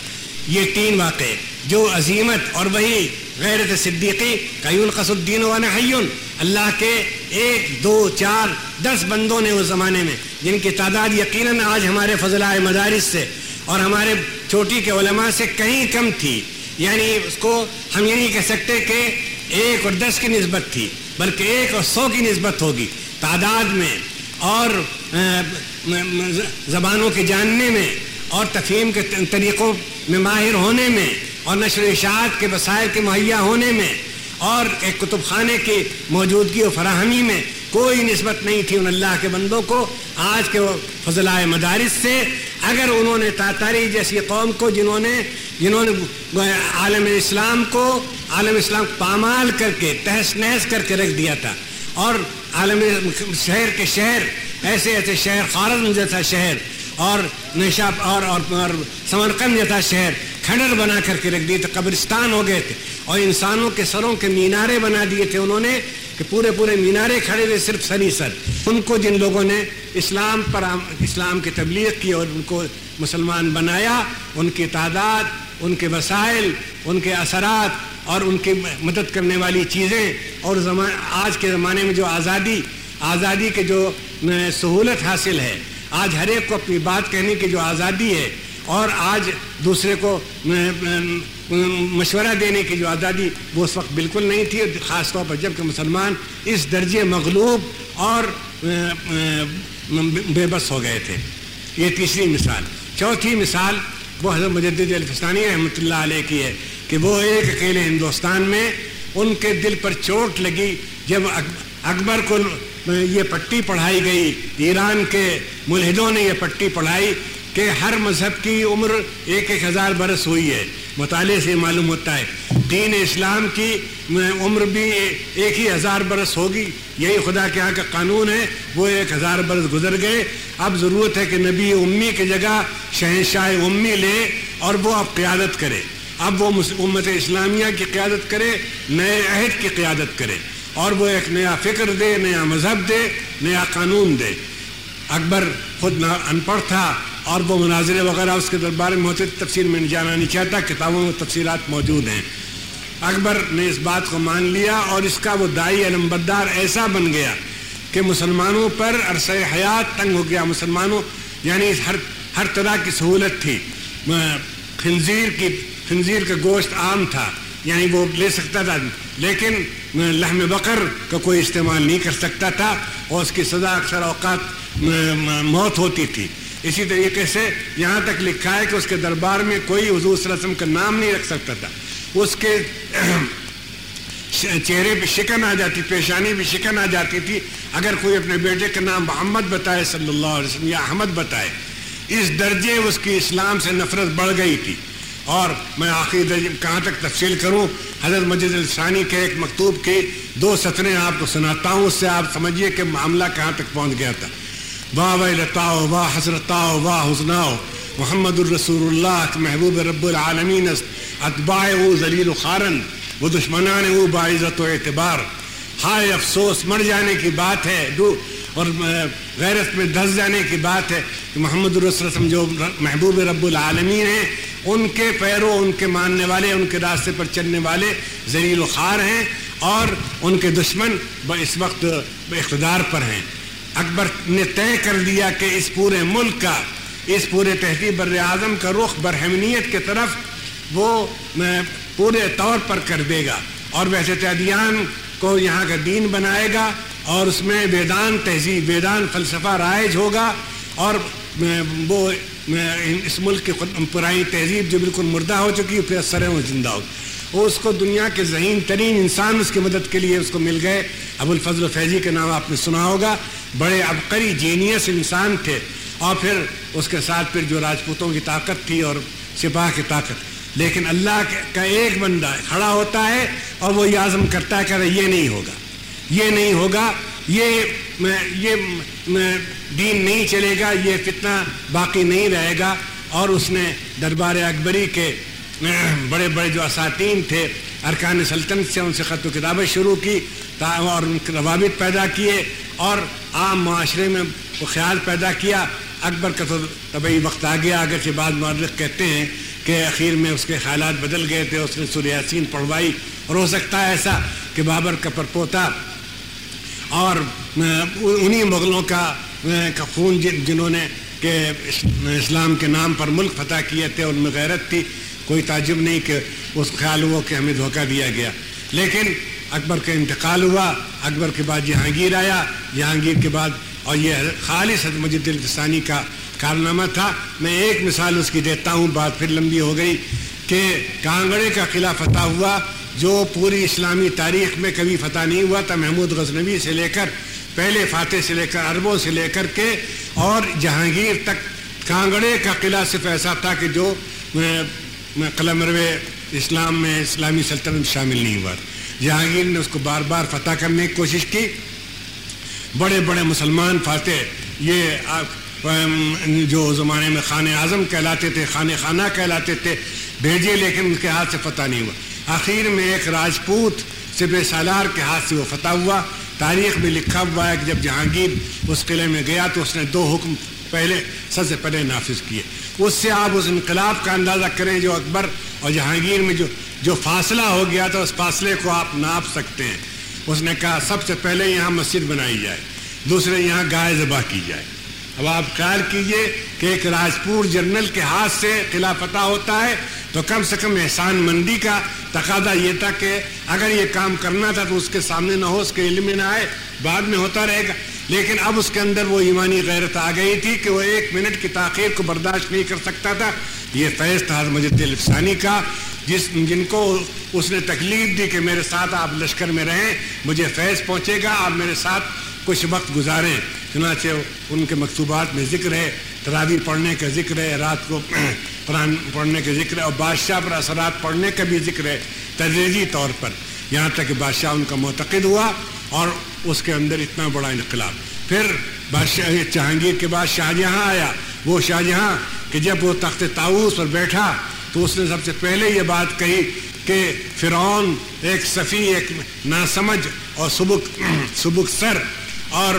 Speaker 2: یہ تین واقع جو عظیمت اور وہی غیرت صدیقی قیون الدین و حیون اللہ کے ایک، دو، چار، دس بندوں نے اس زمانے میں، جن کی تعداد یقیناً آج ہمارے فضلائے مدارس سے اور ہمارے چھوٹی کے علماء سے کہیں کم تھی۔ یعنی اس کو ہم یہ نہیں کہہ سکتے کہ ایک اور دس کی نسبت تھی، بلکہ ایک اور سو کی نسبت ہوگی۔ تعداد میں اور زبانوں کے جاننے میں اور تفہیم کے طریقوں میں ماہر ہونے میں اور نشر اشاعت کے وسائل کے مہیا ہونے میں اور ایک کتب خانے کی موجودگی و فراہمی میں کوئی نسبت نہیں تھی ان اللہ کے بندوں کو۔ آج کے فضلائے مدارس سے اگر انہوں نے تاتاری جیسی قوم کو جنہوں نے جنہوں نے عالم اسلام کو عالم اسلام پامال کر کے تہس نہس کر کے رکھ دیا تھا۔ اور عالم شہر کے شہر ایسے ایسے شہر خارن جیسا شہر اور نشا اور اور سمرقند جیسا شہر کھنڈر بنا کر کے رکھ دیے تھے قبرستان ہو گئے تھے۔ اور انسانوں کے سروں کے مینارے بنا دیے تھے انہوں نے کہ پورے پورے مینارے کھڑے تھے صرف سری سر۔ ان کو جن لوگوں نے اسلام پر اسلام کی تبلیغ کی اور ان کو مسلمان بنایا، ان کی تعداد، ان کے وسائل، ان کے اثرات اور ان کی مدد کرنے والی چیزیں۔ اور آج کے زمانے میں جو آزادی آزادی کے جو سہولت حاصل ہے، آج ہر ایک کو اپنی بات کہنے کی جو آزادی ہے اور آج دوسرے کو مشورہ دینے کی جو آزادی وہ اس وقت بالکل نہیں تھی، خاص طور پر جبکہ مسلمان اس درجے مغلوب اور بے بس ہو گئے تھے۔ یہ تیسری مثال۔ چوتھی مثال وہ حضرت مجدد الفسانی رحمۃ اللہ علیہ کی ہے کہ وہ ایک اکیلے ہندوستان میں ان کے دل پر چوٹ لگی جب اکبر کو یہ پٹی پڑھائی گئی۔ ایران کے ملحدوں نے یہ پٹی پڑھائی۔ کہ ہر مذہب کی عمر ایک ایک ہزار برس ہوئی ہے۔ مطالعے سے معلوم ہوتا ہے۔ دین اسلام کی عمر بھی ایک ہی ہزار برس ہوگی۔ یہی خدا کے یہاں کا قانون ہے۔ وہ ایک ہزار برس گزر گئے۔ اب ضرورت ہے کہ نبی امی کی جگہ شہنشاہ امی لے اور وہ اب قیادت کرے۔ اب وہ امت اسلامیہ کی قیادت کرے، نئے عہد کی قیادت کرے۔ اور وہ ایک نیا فکر دے، نیا مذہب دے، نیا قانون دے۔ اکبر خود ان پڑھ تھا۔ اور وہ مناظرے وغیرہ اس کے دربار میں ہوتے تفصیل میں جانا نہیں چاہتا، کتابوں میں تفصیلات موجود ہیں۔ اکبر نے اس بات کو مان لیا اور اس کا وہ دائی علمبردار ایسا بن گیا کہ مسلمانوں پر عرصہ حیات تنگ ہو گیا۔ مسلمانوں یعنی ہر ہر طرح کی سہولت تھی۔ خنزیر کی، خنزیر کا گوشت عام تھا یعنی وہ لے سکتا تھا، لیکن لحم بکر کا کوئی استعمال نہیں کر سکتا تھا اور اس کی سزا اکثر اوقات موت ہوتی تھی۔ اسی طریقے سے یہاں تک لکھا ہے کہ اس کے دربار میں کوئی حضور صلی اللہ علیہ وسلم کا نام نہیں رکھ سکتا تھا۔ اس کے چہرے پہ شکن آ جاتی، پیشانی بھی شکن آ جاتی تھی۔ اگر کوئی اپنے بیٹے کا نام محمد بتائے صلی اللہ علیہ وسلم یا احمد بتائے، اس درجے اس کی اسلام سے نفرت بڑھ گئی تھی۔ اور میں آخری درجے کہاں تک تفصیل کروں؟ حضرت مجد الثانی کے ایک مکتوب کی دو سطریں آپ کو سناتا ہوں، اس سے آپ سمجھیے کہ معاملہ کہاں تک پہنچ گیا تھا۔ واہ ویلتاؤ واہ حسرتاؤ واہ حسناؤ محمد الرسول اللہ محبوب رب العالمین اتباع او ذلیل خارن. وہ دشمنان او باعزت و اعتبار. ہائے افسوس، مر جانے کی بات ہے. دو، اور غیرت میں دھس جانے کی بات ہے کہ محمد الرسول جو محبوب رب العالمین ہیں، ان کے پیروں ان کے ماننے والے، ان کے راستے پر چلنے والے ذلیل و خار ہیں اور ان کے دشمن اس وقت اقتدار پر ہیں۔ اکبر نے طے کر دیا کہ اس پورے ملک کا، اس پورے تہذیب بر اعظم کا رخ برہمنیت کی طرف وہ پورے طور پر کر دے گا۔ اور ویسے تعدیان کو یہاں کا دین بنائے گا اور اس میں ویدان، تہذیب، ویدان، فلسفہ رائج ہوگا۔ اور وہ اس ملک کی پرانی تہذیب جو بالکل مردہ ہو چکی ہے، پھر اثر ہے وہ زندہ ہو وہ اس کو دنیا کے ذہین ترین انسان اس کی مدد کے لیے اس کو مل گئے۔ ابو الفضل فیضی کے نام آپ نے سنا ہوگا۔ بڑے عبقری جینیس انسان تھے اور پھر اس کے ساتھ پھر جو راجپوتوں کی طاقت تھی اور سپاہ کی طاقت۔ لیکن اللہ کا ایک بندہ کھڑا ہوتا ہے اور وہ یہ عزم کرتا ہے کہ یہ نہیں ہوگا۔ یہ نہیں ہوگا، یہ یہ دین نہیں چلے گا، یہ فتنہ باقی نہیں رہے گا۔ اور اس نے دربار اکبری کے بڑے بڑے جو اساتین تھے، ارکان سلطنت سے ان سے خط و کتابیں شروع کی اور ان کے روابط پیدا کیے۔ اور عام معاشرے میں وہ خیال پیدا کیا، اکبر کا تو طبعی وقت آ گیا، اگرچہ بعض مورخ کہتے ہیں کہ اخیر میں اس کے خیالات بدل گئے تھے، اس نے سوریہ یاسین پڑھوائی اور ہو سکتا ہے ایسا کہ بابر کا پرپوتا اور انہی مغلوں کا خون جنہوں نے کہ اسلام کے نام پر ملک فتح کیے تھے، ان میں غیرت تھی، کوئی تعجب نہیں کہ اس خیال ہوا کہ ہمیں دھوکہ دیا گیا۔ لیکن اکبر کا انتقال ہوا، اکبر کے بعد جہانگیر آیا۔ جہانگیر کے بعد، اور یہ خالص مجد الفسانی کا کارنامہ تھا۔ میں ایک مثال اس کی دیتا ہوں، بات پھر لمبی ہو گئی کہ کانگڑے کا قلعہ فتح ہوا، جو پوری اسلامی تاریخ میں کبھی فتح نہیں ہوا، تھا محمود غزنوی سے لے کر، پہلے فاتح سے لے کر، عربوں سے لے کر کے، اور جہانگیر تک کانگڑے کا قلعہ صرف ایسا تھا کہ جو قلم روے اسلام میں اسلامی سلطنت شامل نہیں ہوا تھا۔ جہانگیر نے اس کو بار بار فتح کرنے کی کوشش کی۔ بڑے بڑے مسلمان فاتح، یہ جو زمانے میں خان اعظم کہلاتے تھے، خان خانہ کہلاتے تھے، بھیجے لیکن ان کے ہاتھ سے فتح نہیں ہوا۔ آخر میں ایک راجپوت سب سالار کے ہاتھ سے وہ فتح ہوا۔ تاریخ میں لکھا ہوا ہے کہ جب جہانگیر اس قلعے میں گیا تو اس نے دو حکم پہلے سب سے پہلے نافذ کیے۔ اس سے آپ اس انقلاب کا اندازہ کریں جو اکبر اور جہانگیر میں جو جو فاصلہ ہو گیا تھا اس فاصلے کو آپ ناپ سکتے ہیں۔ اس نے کہا، سب سے پہلے یہاں مسجد بنائی جائے، دوسرے یہاں گائے ذبح کی جائے۔ اب آپ خیال کیجیے کہ ایک راجپور جنرل کے ہاتھ سے قلعہ پتہ ہوتا ہے تو کم سے کم احسان مندی کا تقاضا یہ تھا کہ اگر یہ کام کرنا تھا تو اس کے سامنے نہ ہو، اس کے علم میں نہ آئے، بعد میں ہوتا رہے گا۔ لیکن اب اس کے اندر وہ ایمانی غیرت آ گئی تھی کہ وہ ایک منٹ کی تاخیر کو برداشت نہیں کر سکتا تھا۔ یہ فیض تھا مجد الفسانی کا۔ جس جن کو اس نے تکلیف دی کہ میرے ساتھ آپ لشکر میں رہیں، مجھے فیض پہنچے گا، آپ میرے ساتھ کچھ وقت گزاریں۔ چنانچہ ان کے مکتوبات میں ذکر ہے، تراوی پڑھنے کا ذکر ہے، رات کو قرآن پڑھنے کا ذکر ہے اور بادشاہ پر اثرات پڑھنے کا بھی ذکر ہے تدریجی طور پر۔ یہاں تک کہ بادشاہ ان کا معتقد ہوا اور اس کے اندر اتنا بڑا انقلاب۔ پھر بادشاہ جہانگیر کے بعد شاہ جہاں آیا۔ وہ شاہ جہاں کہ جب وہ تخت تاؤس پر بیٹھا تو اس نے سب سے پہلے یہ بات کہی کہ فرعون ایک صفی ایک ناسمجھ اور سبک سبک سر اور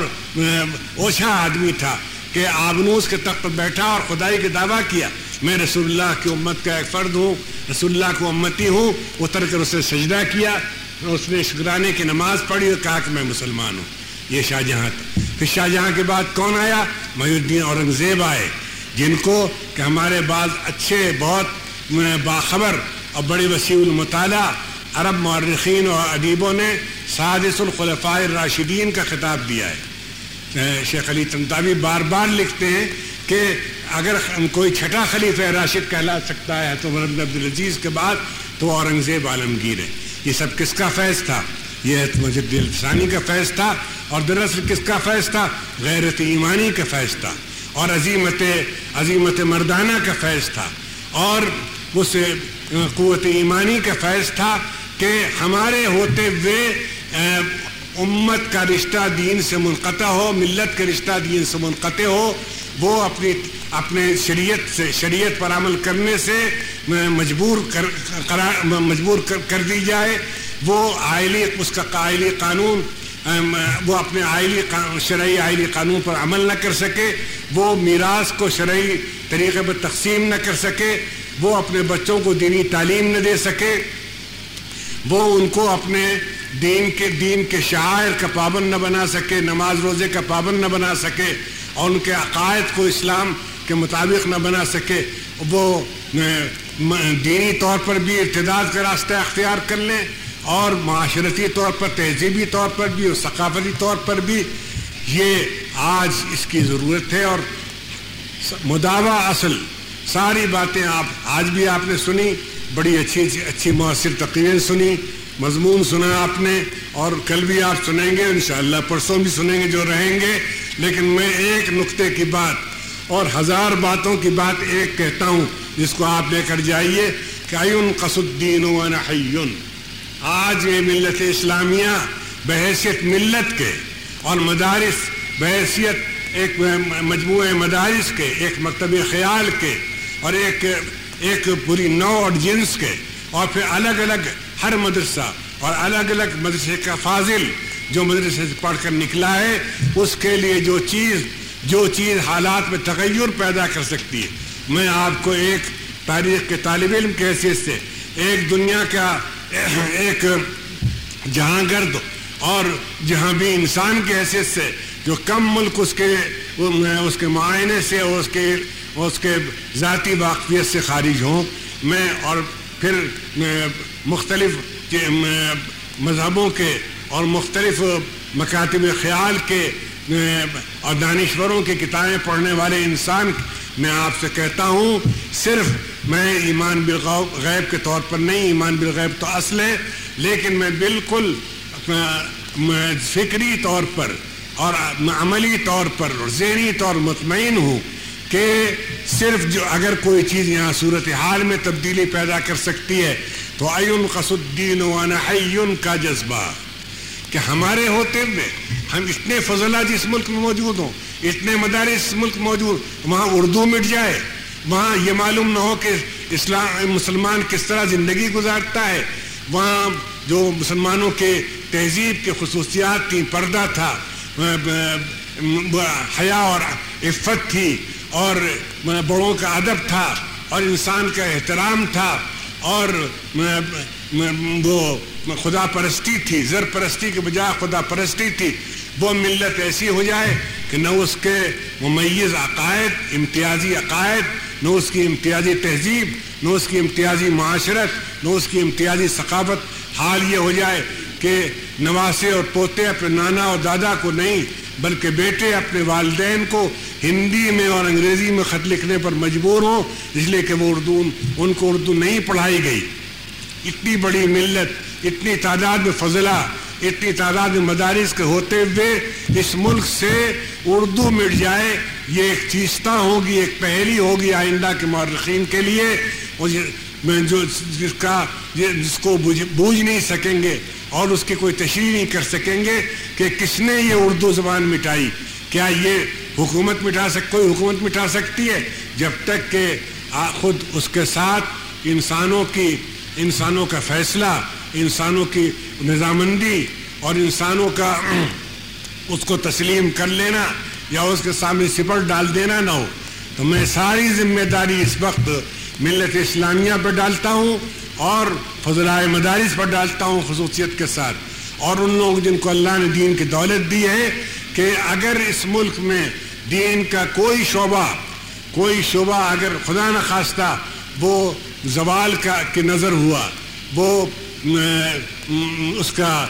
Speaker 2: اوچھا آدمی تھا کہ آبنوس کے تخت پر بیٹھا اور خدائی کے دعویٰ کیا، میں رسول اللہ کی امت کا ایک فرد ہوں، رسول اللہ کو امتی ہوں، اتر کر اسے سجدہ کیا، اس نے شکرانے کی نماز پڑھی اور کہا کہ میں مسلمان ہوں۔ یہ شاہ جہاں تھا۔ پھر شاہ جہاں کے بعد کون آیا؟ محی الدین اورنگزیب آئے، جن کو کہ ہمارے بعض اچھے، بہت باخبر اور بڑی وسیع المطالعہ، عرب مورخین اور ادیبوں نے سادس الخلفاء الراشدین کا خطاب دیا ہے۔ شیخ علی تنتاوی بار بار لکھتے ہیں کہ اگر کوئی چھٹا خلیف راشد کہلا سکتا ہے تو مرحب عبدالعزیز کے بعد، تو اورنگزیب عالمگیر ہے۔ یہ سب کس کا فیض تھا؟ یہ مجد الفسانی کا فیض تھا اور دراصل کس کا فیض تھا؟ غیرت ایمانی کا فیض تھا اور عظیمت عظیمت مردانہ کا فیض تھا۔ اور اس قوت ایمانی کا فیض تھا کہ ہمارے ہوتے ہوئے امت کا رشتہ دین سے منقطع ہو، ملت کا رشتہ دین سے منقطع ہو، وہ اپنی، اپنے شریعت سے، شریعت پر عمل کرنے سے مجبور کر مجبور کر دی جائے۔ وہ آئلی، اس کا قائلی قانون وہ اپنے آئلی شرعی آئلی قانون پر عمل نہ کر سکے، وہ میراث کو شرعی طریقے پر تقسیم نہ کر سکے، وہ اپنے بچوں کو دینی تعلیم نہ دے سکے، وہ ان کو اپنے دین کے دین کے شاعر کا پابند نہ بنا سکے، نماز روزے کا پابند نہ بنا سکے، اور ان کے عقائد کو اسلام کے مطابق نہ بنا سکے، وہ دینی طور پر بھی ارتداد کا راستہ اختیار کر لیں۔ اور معاشرتی طور پر، تہذیبی طور پر بھی اور ثقافتی طور پر بھی یہ آج اس کی ضرورت ہے اور مداوع اصل ساری باتیں آپ، آج بھی آپ نے سنی، بڑی اچھی اچھی مؤثر تقریریں سنی، مضمون سنا آپ نے اور کل بھی آپ سنیں گے، انشاءاللہ پرسوں بھی سنیں گے جو رہیں گے۔ لیکن میں ایک نقطے کی بات اور ہزار باتوں کی بات ایک کہتا ہوں، جس کو آپ لے کر جائیے کہ ایون قصدین و نحیون۔ آج یہ ملت اسلامیہ بحیثیت ملت کے اور مدارس بحیثیت ایک مجموعہ مدارس کے، ایک مکتب خیال کے اور ایک ایک پوری نو اور جنس کے اور پھر الگ الگ ہر مدرسہ اور الگ الگ مدرسے کا فاضل جو مدرسے سے پڑھ کر نکلا ہے، اس کے لیے جو چیز جو چیز حالات میں تغیر پیدا کر سکتی ہے۔ میں آپ کو ایک تاریخ کے طالب علم کی حیثیت سے، ایک دنیا کا ایک جہاں گرد اور جہاں بھی انسان کی حیثیت سے جو کم ملک اس کے اس کے معائنے سے اور اس کے اس کے ذاتی واقفیت سے خارج ہوں، میں اور پھر مختلف مذہبوں کے اور مختلف مکاتب خیال کے اور دانشوروں کی کتابیں پڑھنے والے انسان، میں آپ سے کہتا ہوں، صرف میں ایمان بالغیب کے طور پر نہیں، ایمان بالغیب تو اصل ہے، لیکن میں بالکل فکری طور پر اور عملی طور پر اور ذہنی طور مطمئن ہوں کہ صرف جو اگر کوئی چیز یہاں صورت حال میں تبدیلی پیدا کر سکتی ہے، تو ایون قصدین و کا جذبہ۔ کہ ہمارے ہوتے ہوئے ہم اتنے فضلہ جس ملک میں موجود ہوں، اتنے مدارس ملک موجود وہاں اردو مٹ جائے وہاں یہ معلوم نہ ہو کہ اسلام مسلمان کس طرح زندگی گزارتا ہے۔ وہاں جو مسلمانوں کے تہذیب کے خصوصیات تھیں، پردہ تھا، حیا اور عفت تھی اور بڑوں کا ادب تھا اور انسان کا احترام تھا اور وہ خدا پرستی تھی، زر پرستی کے بجائے خدا پرستی تھی۔ وہ ملت ایسی ہو جائے کہ نہ اس کے ممیز عقائد، امتیازی عقائد نہ اس کی امتیازی تہذیب، نہ اس کی امتیازی معاشرت، نہ اس کی امتیازی ثقافت حال یہ ہو جائے کہ نواسے اور پوتے اپنے نانا اور دادا کو نہیں، بلکہ بیٹے اپنے والدین کو ہندی میں اور انگریزی میں خط لکھنے پر مجبور ہوں، اس لیے کہ وہ اردو، ان کو اردو نہیں پڑھائی گئی۔ اتنی بڑی ملت، اتنی تعداد میں فضلہ اتنی تعداد مدارس کے ہوتے ہوئے اس ملک سے اردو مٹ جائے، یہ ایک چیزتا ہوگی، ایک پہلی ہوگی آئندہ کے مورخین کے لیے۔ اور جو جس کا جس کو بوجھ نہیں سکیں گے اور اس کی کوئی تشریح نہیں کر سکیں گے کہ کس نے یہ اردو زبان مٹائی۔ کیا یہ حکومت مٹا سک، کوئی حکومت مٹا سکتی ہے؟ جب تک کہ خود اس کے ساتھ انسانوں کی، انسانوں کا فیصلہ انسانوں کی نظامندی اور انسانوں کا اس کو تسلیم کر لینا یا اس کے سامنے سپر ڈال دینا نہ ہو۔ تو میں ساری ذمہ داری اس وقت ملت اسلامیہ پہ ڈالتا ہوں اور فضلائے مدارس پر ڈالتا ہوں خصوصیت کے ساتھ۔ اور ان لوگ جن کو اللہ نے دین کی دولت دی ہے کہ اگر اس ملک میں دین کا کوئی شعبہ کوئی شعبہ اگر خدا نخواستہ وہ زوال کا کی نظر ہوا، وہ اس کا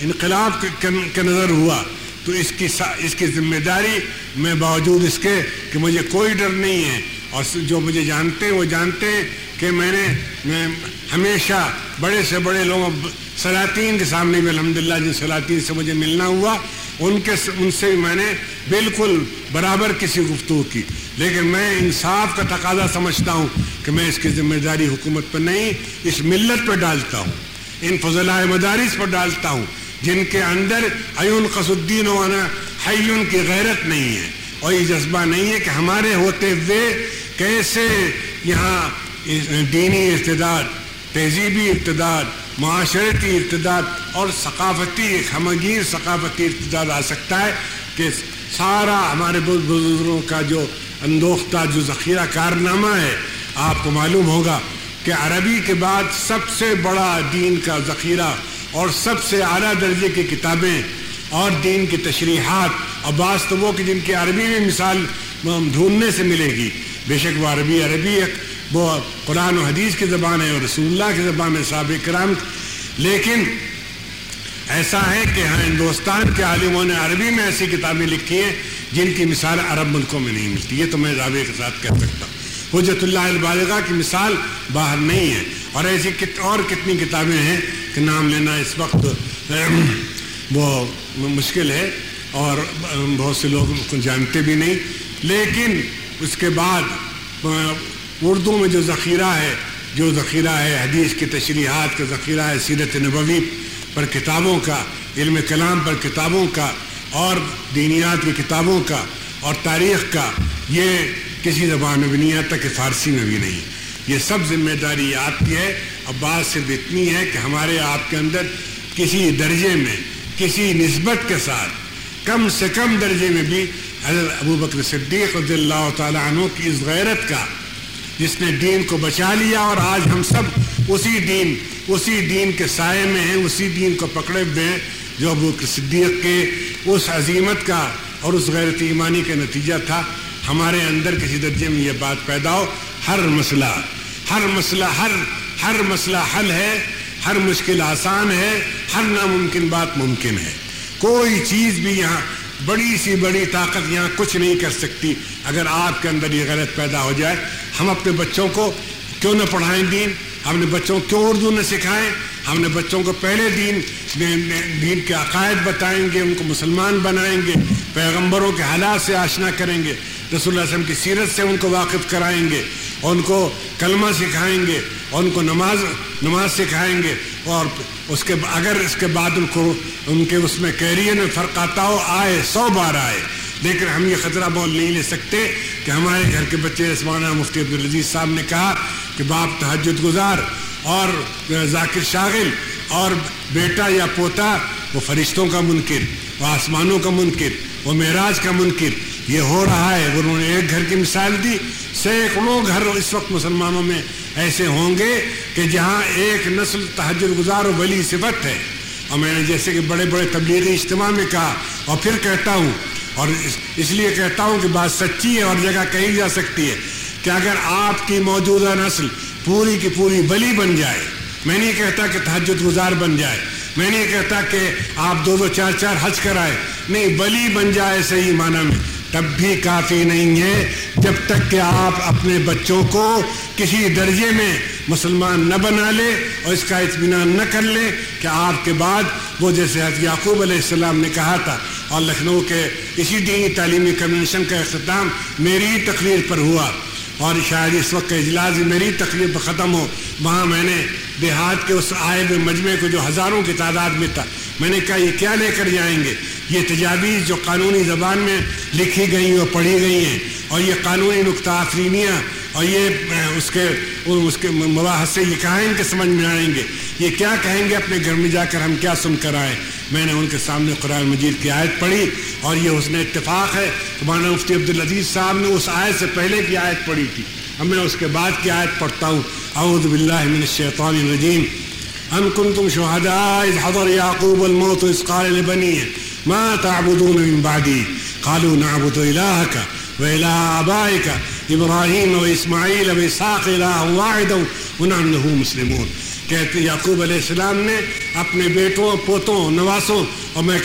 Speaker 2: انقلاب کا نظر ہوا۔ تو اس کی اس کی ذمہ داری میں باوجود اس کے کہ مجھے کوئی ڈر نہیں ہے۔ اور جو مجھے جانتے ہیں وہ جانتے ہیں کہ میں نے میں ہمیشہ بڑے سے بڑے لوگوں، سلاطین کے سامنے بھی الحمد للہ جن سلاطین سے مجھے ملنا ہوا ان کے ان سے میں نے بالکل برابر کسی گفتگو کی۔ لیکن میں انصاف کا تقاضا سمجھتا ہوں کہ میں اس کی ذمہ داری حکومت پر نہیں، اس ملت پر ڈالتا ہوں۔ ان فضلۂ مدارس پر ڈالتا ہوں، جن کے اندر ایون قصدین وانا حیون کی غیرت نہیں ہے۔ اور یہ جذبہ نہیں ہے کہ ہمارے ہوتے ہوئے کیسے یہاں دینی ارتداد تہذیبی ارتداد معاشرتی ارتداد اور ثقافتی ایک ہمگیر ثقافتی ارتداد آ سکتا ہے کہ سارا ہمارے بزرگوں کا جو اندوختہ، جو ذخیرہ کارنامہ ہے، آپ کو معلوم ہوگا کہ عربی کے بعد سب سے بڑا دین کا ذخیرہ اور سب سے اعلیٰ درجے کی کتابیں اور دین کی تشریحات اور بعض تو وہ کہ جن کی عربی میں مثال ڈھونڈنے سے ملے گی۔ بے شک وہ عربی عربی ایک وہ قرآن و حدیث کی زبان ہے اور رسول اللہ کی زبان ہے صاحب کرام۔ لیکن ایسا ہے کہ ہاں ہندوستان کے عالموں نے عربی میں ایسی کتابیں لکھی ہیں جن کی مثال عرب ملکوں میں نہیں ملتی۔ یہ تو میں دعوے کے ساتھ کہہ سکتا ہوں۔ حجت اللہ البالغہ کی مثال باہر نہیں ہے۔ اور ایسی کت، اور کتنی کتابیں ہیں کہ نام لینا اس وقت وہ مشکل ہے۔ اور بہت سے لوگ جانتے بھی نہیں۔ لیکن اس کے بعد اردو میں جو ذخیرہ ہے، جو ذخیرہ ہے حدیث کی تشریحات کا ذخیرہ ہے سیرت نبوی پر کتابوں کا، علم کلام پر کتابوں کا اور دینیات کی کتابوں کا اور تاریخ کا، یہ کسی زبان میں بھی نہیں آتا کہ فارسی میں بھی نہیں۔ یہ سب ذمہ داری آپ کی ہے۔ اور بات صرف اتنی ہے کہ ہمارے آپ کے اندر کسی درجے میں، کسی نسبت کے ساتھ کم سے کم درجے میں بھی حضرت ابو بکر صدیق رضی اللہ تعالیٰ عنہ کی اس غیرت کا جس نے دین کو بچا لیا اور آج ہم سب اسی دین اسی دین کے سائے میں ہیں، اسی دین کو پکڑے ہوئے ہیں جو ابو صدیق کے اس عظیمت کا اور اس غیرت ایمانی کا نتیجہ تھا۔ ہمارے اندر کسی درجے میں یہ بات پیدا ہو، ہر مسئلہ ہر مسئلہ، ہر ہر مسئلہ حل ہے، ہر مشکل آسان ہے، ہر ناممکن بات ممکن ہے۔ کوئی چیز بھی یہاں بڑی سی بڑی طاقت یہاں کچھ نہیں کر سکتی۔ اگر آپ کے اندر یہ غلط پیدا ہو جائے، ہم اپنے بچوں کو کیوں نہ پڑھائیں دین؟ ہم نے بچوں کو کیوں اردو نہ سکھائیں؟ ہم نے بچوں کو پہلے دین دین کے عقائد بتائیں گے، ان کو مسلمان بنائیں گے، پیغمبروں کے حالات سے آشنا کریں گے، رسول اللہ علیہ وسلم کی سیرت سے ان کو واقف کرائیں گے، ان کو کلمہ سکھائیں گے اور ان کو نماز نماز سکھائیں گے۔ اور اس کے اگر اس کے بعد ان کو، ان کے اس میں کیریئر میں فرق آتا ہو، آئے، سو بار آئے۔ لیکن ہم یہ خطرہ بول نہیں لے سکتے کہ ہمارے گھر کے بچے رسمانہ مفتی عبدالعزیز صاحب نے کہا کہ باپ تحجد گزار اور ذاکر شاغل اور بیٹا یا پوتا، وہ فرشتوں کا منکر، وہ آسمانوں کا منکر، وہ معراج کا منکر۔ یہ ہو رہا ہے۔ انہوں نے ایک گھر کی مثال دی۔ سینکڑوں گھر اس وقت مسلمانوں میں ایسے ہوں گے کہ جہاں ایک نسل تحجر گزار و ولی صفت ہے۔ اور میں نے جیسے کہ بڑے بڑے تبلیغی اجتماع میں کہا اور پھر کہتا ہوں، اور اس لیے کہتا ہوں کہ بات سچی ہے اور جگہ کہی جا سکتی ہے کہ اگر آپ کی موجودہ نسل پوری کی پوری بلی بن جائے، میں نہیں کہتا کہ تحجد گزار بن جائے، میں نہیں کہتا کہ آپ دو دو چار چار حج کرائے۔ نہیں بلی بن جائے صحیح معنی میں۔ تب بھی کافی نہیں ہے جب تک کہ آپ اپنے بچوں کو کسی درجے میں مسلمان نہ بنا لے اور اس کا اطمینان نہ کر لے کہ آپ کے بعد وہ جیسے حضرت یعقوب علیہ السلام نے کہا تھا اور لکھنؤ کے اسی دینی تعلیمی کنونشن کا اختتام میری تقریر پر ہوا اور شاید اس وقت کا اجلاس میری تقریر پر ختم ہو، وہاں میں نے دیہات کے اس آئے ہوئے مجمع کو جو ہزاروں کی تعداد میں تھا میں نے کہا، یہ کیا لے کر جائیں گے؟ یہ تجاویز جو قانونی زبان میں لکھی گئی اور پڑھی گئی ہیں اور یہ قانونی نقطہ آفرینیاں اور یہ اس کے اس کے مواحد سے یہ کہیں کہ سمجھ میں آئیں گے؟ یہ کیا کہیں گے اپنے گھر میں جا کر ہم کیا سن کر آئے؟ میں نے ان کے سامنے قرآن مجید کی آیت پڑھی اور یہ اس نے اتفاق ہے۔ مولانا مفتی عبدالعزیز صاحب نے اس آیت سے پہلے کی آیت پڑھی تھی۔ اب میں اس کے بعد کی آیت پڑھتا ہوں۔ اعوذ باللہ من الشیطان الرجیم۔ ام کنتم شہداء اذ حضر یعقوب الموت اذ قال لبنیه ما تعبدون من بعدی قالوا نعبد الہک وإلى آبائك إبراهيم وإسماعيل وإسحاق إله واحدا ونحن له مسلمون. کہتے یعقوب علیہ السلام نے اپنے بیٹوں، پوتوں، نواسوں اور میں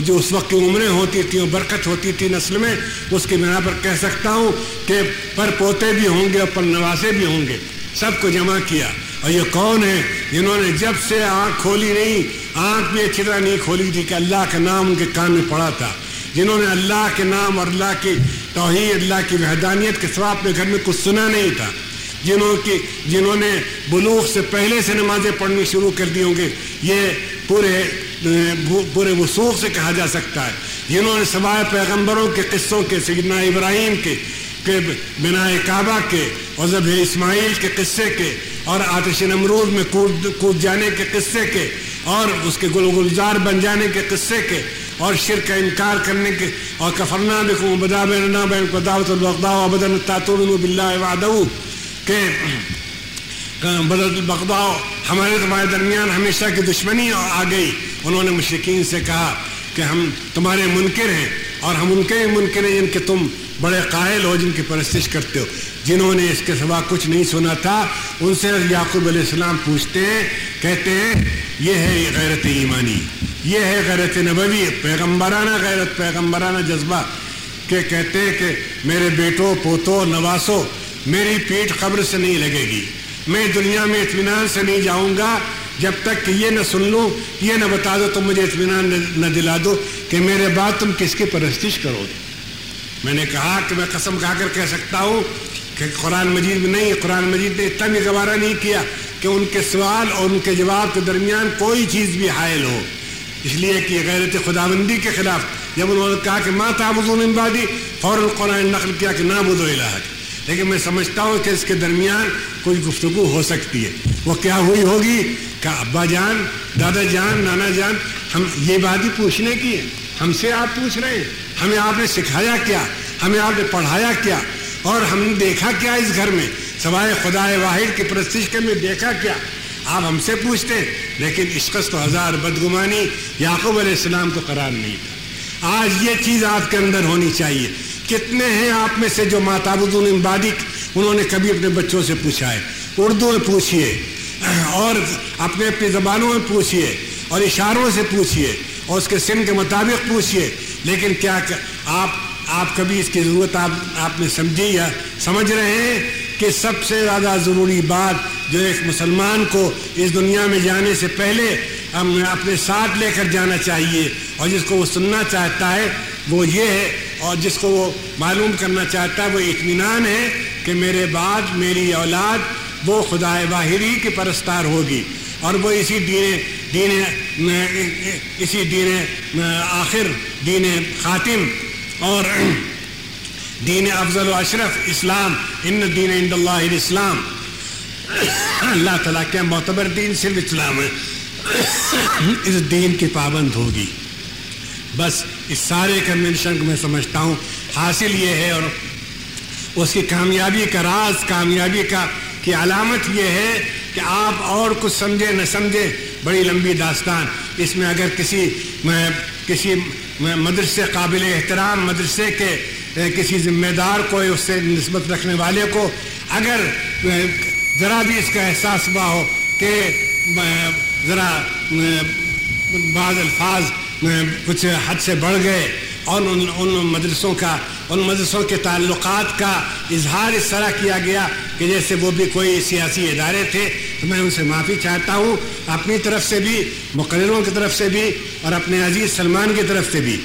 Speaker 2: جو اس وقت کی عمریں ہوتی تھیں برکت ہوتی تھی نسل میں، اس کی بنا پر کہہ سکتا ہوں کہ پر پوتے بھی ہوں گے اور پر نواسے بھی ہوں گے۔ سب کو جمع کیا۔ اور یہ کون ہے؟ جنہوں نے جب سے آنکھ کھولی نہیں، آنکھ بھی اچھی طرح نہیں کھولی تھی کہ اللہ کا نام ان کے کان میں پڑا تھا۔ جنہوں نے اللہ کے نام اور اللہ کی توحید، اللہ کی وحدانیت کے سوا اپنے گھر میں کچھ سنا نہیں تھا۔ جنہوں کی، جنہوں نے بلوغ سے پہلے سے نمازیں پڑھنی شروع کر دی ہوں گے، یہ پورے پورے وسوخ سے کہا جا سکتا ہے۔ جنہوں نے سوائے پیغمبروں کے قصوں کے، سیدنا ابراہیم کے بنا کعبہ کے، اور اسماعیل کے قصے کے اور آتش نمرود میں کود کود جانے کے قصے کے اور اس کے گل گلزار بن جانے کے قصے کے اور شر کا انکار کرنے کے اور کفرنا بکم بدا بیننا بین کو دعوت البغضاء و بدن التاتون باللہ وعدہو کہ بدل البغضاء ہمارے تمہارے درمیان ہمیشہ کی دشمنی آ گئی۔ انہوں نے مشرقین سے کہا کہ ہم تمہارے منکر ہیں۔ اور ہم ان کے بھی منکر ہیں جن کے تم بڑے قائل ہو، جن کی پرستش کرتے ہو۔ جنہوں نے اس کے سوا کچھ نہیں سنا تھا، ان سے یعقوب علیہ السلام پوچھتے ہیں، کہتے ہیں، یہ ہے غیرت ایمانی، یہ ہے غیرت نبوی، پیغمبرانہ غیرت، پیغمبرانہ جذبہ۔ کہ کہتے ہیں کہ میرے بیٹوں پوتوں نواسوں میری پیٹ قبر سے نہیں لگے گی، میں دنیا میں اطمینان سے نہیں جاؤں گا جب تک کہ یہ نہ سن لوں یہ نہ بتا دو، تم مجھے اطمینان نہ دلا دو کہ میرے بعد تم کس کی پرستش کرو گے۔ میں نے کہا کہ میں قسم کھا کر کہہ سکتا ہوں کہ قرآن مجید میں نہیں، قرآن مجید نے اتنا بھی گوارا نہیں کیا کہ ان کے سوال اور ان کے جواب کے درمیان کوئی چیز بھی حائل ہو۔ اس لیے کہ یہ غیرت خداوندی کے خلاف جب انہوں نے کہا کہ ماں تعبدون امبادی فوراً قرآن نقل کیا کہ نام و الہ۔ لیکن میں سمجھتا ہوں کہ اس کے درمیان کوئی گفتگو ہو سکتی ہے۔ وہ کیا ہوئی ہوگی؟ کہ ابا جان، دادا جان، نانا جان، ہم یہ بات ہی پوچھنے کی ہے ہم سے آپ پوچھ رہے ہیں۔ ہمیں آپ نے سکھایا کیا؟ ہمیں آپ نے پڑھایا کیا؟ اور ہم نے دیکھا کیا اس گھر میں؟ سوائے خدا واحد کی پرستش کے میں دیکھا کیا؟ آپ ہم سے پوچھتے ہیں، لیکن عشقص تو ہزار بدگمانی یعقوب علیہ السلام کو قرار نہیں تھا۔ آج یہ چیز آپ کے اندر ہونی چاہیے۔ کتنے ہیں آپ میں سے جو ماتابد امبادی انہوں نے کبھی اپنے بچوں سے پوچھا ہے۔ اردو میں پوچھیے اور اپنے اپنی زبانوں میں پوچھیے اور اشاروں سے پوچھیے اور اس کے سن کے مطابق پوچھیے لیکن کیا آپ آپ کبھی اس کی ضرورت آپ آپ نے سمجھی یا سمجھ رہے ہیں کہ سب سے زیادہ ضروری بات جو ایک مسلمان کو اس دنیا میں جانے سے پہلے ہم اپنے ساتھ لے کر جانا چاہیے اور جس کو وہ سننا چاہتا ہے وہ یہ ہے اور جس کو وہ معلوم کرنا چاہتا ہے وہ اطمینان ہے کہ میرے بعد میری اولاد وہ خدا باہری کی پرستار ہوگی اور وہ اسی دین دین، اسی دین، آخر، دین خاتم اور دین افضل و اشرف اسلام، ان دین عند اللہ اسلام اللہ تعالیٰ کے معتبر دین صرف اسلام ہے۔ اس دین کی پابند ہوگی۔ بس اس سارے کنونشن کو میں سمجھتا ہوں۔ حاصل یہ ہے اور اس کی کامیابی کا راز، کامیابی کا کی علامت یہ ہے کہ آپ اور کچھ سمجھے، نہ سمجھے، بڑی لمبی داستان۔ اس میں اگر کسی کسی مدرسے قابل احترام، مدرسے کے کسی ذمہ دار کو، اس سے نسبت رکھنے والے کو اگر ذرا بھی اس کا احساس ہوا ہو کہ ذرا بعض الفاظ کچھ حد سے بڑھ گئے اور ان ان مدرسوں کا ان مدرسوں کے تعلقات کا اظہار اس طرح کیا گیا کہ جیسے وہ بھی کوئی سیاسی ادارے تھے، تو میں ان سے معافی چاہتا ہوں، اپنی طرف سے بھی، مقرروں کی طرف سے بھی اور اپنے عزیز سلمان کی طرف سے بھی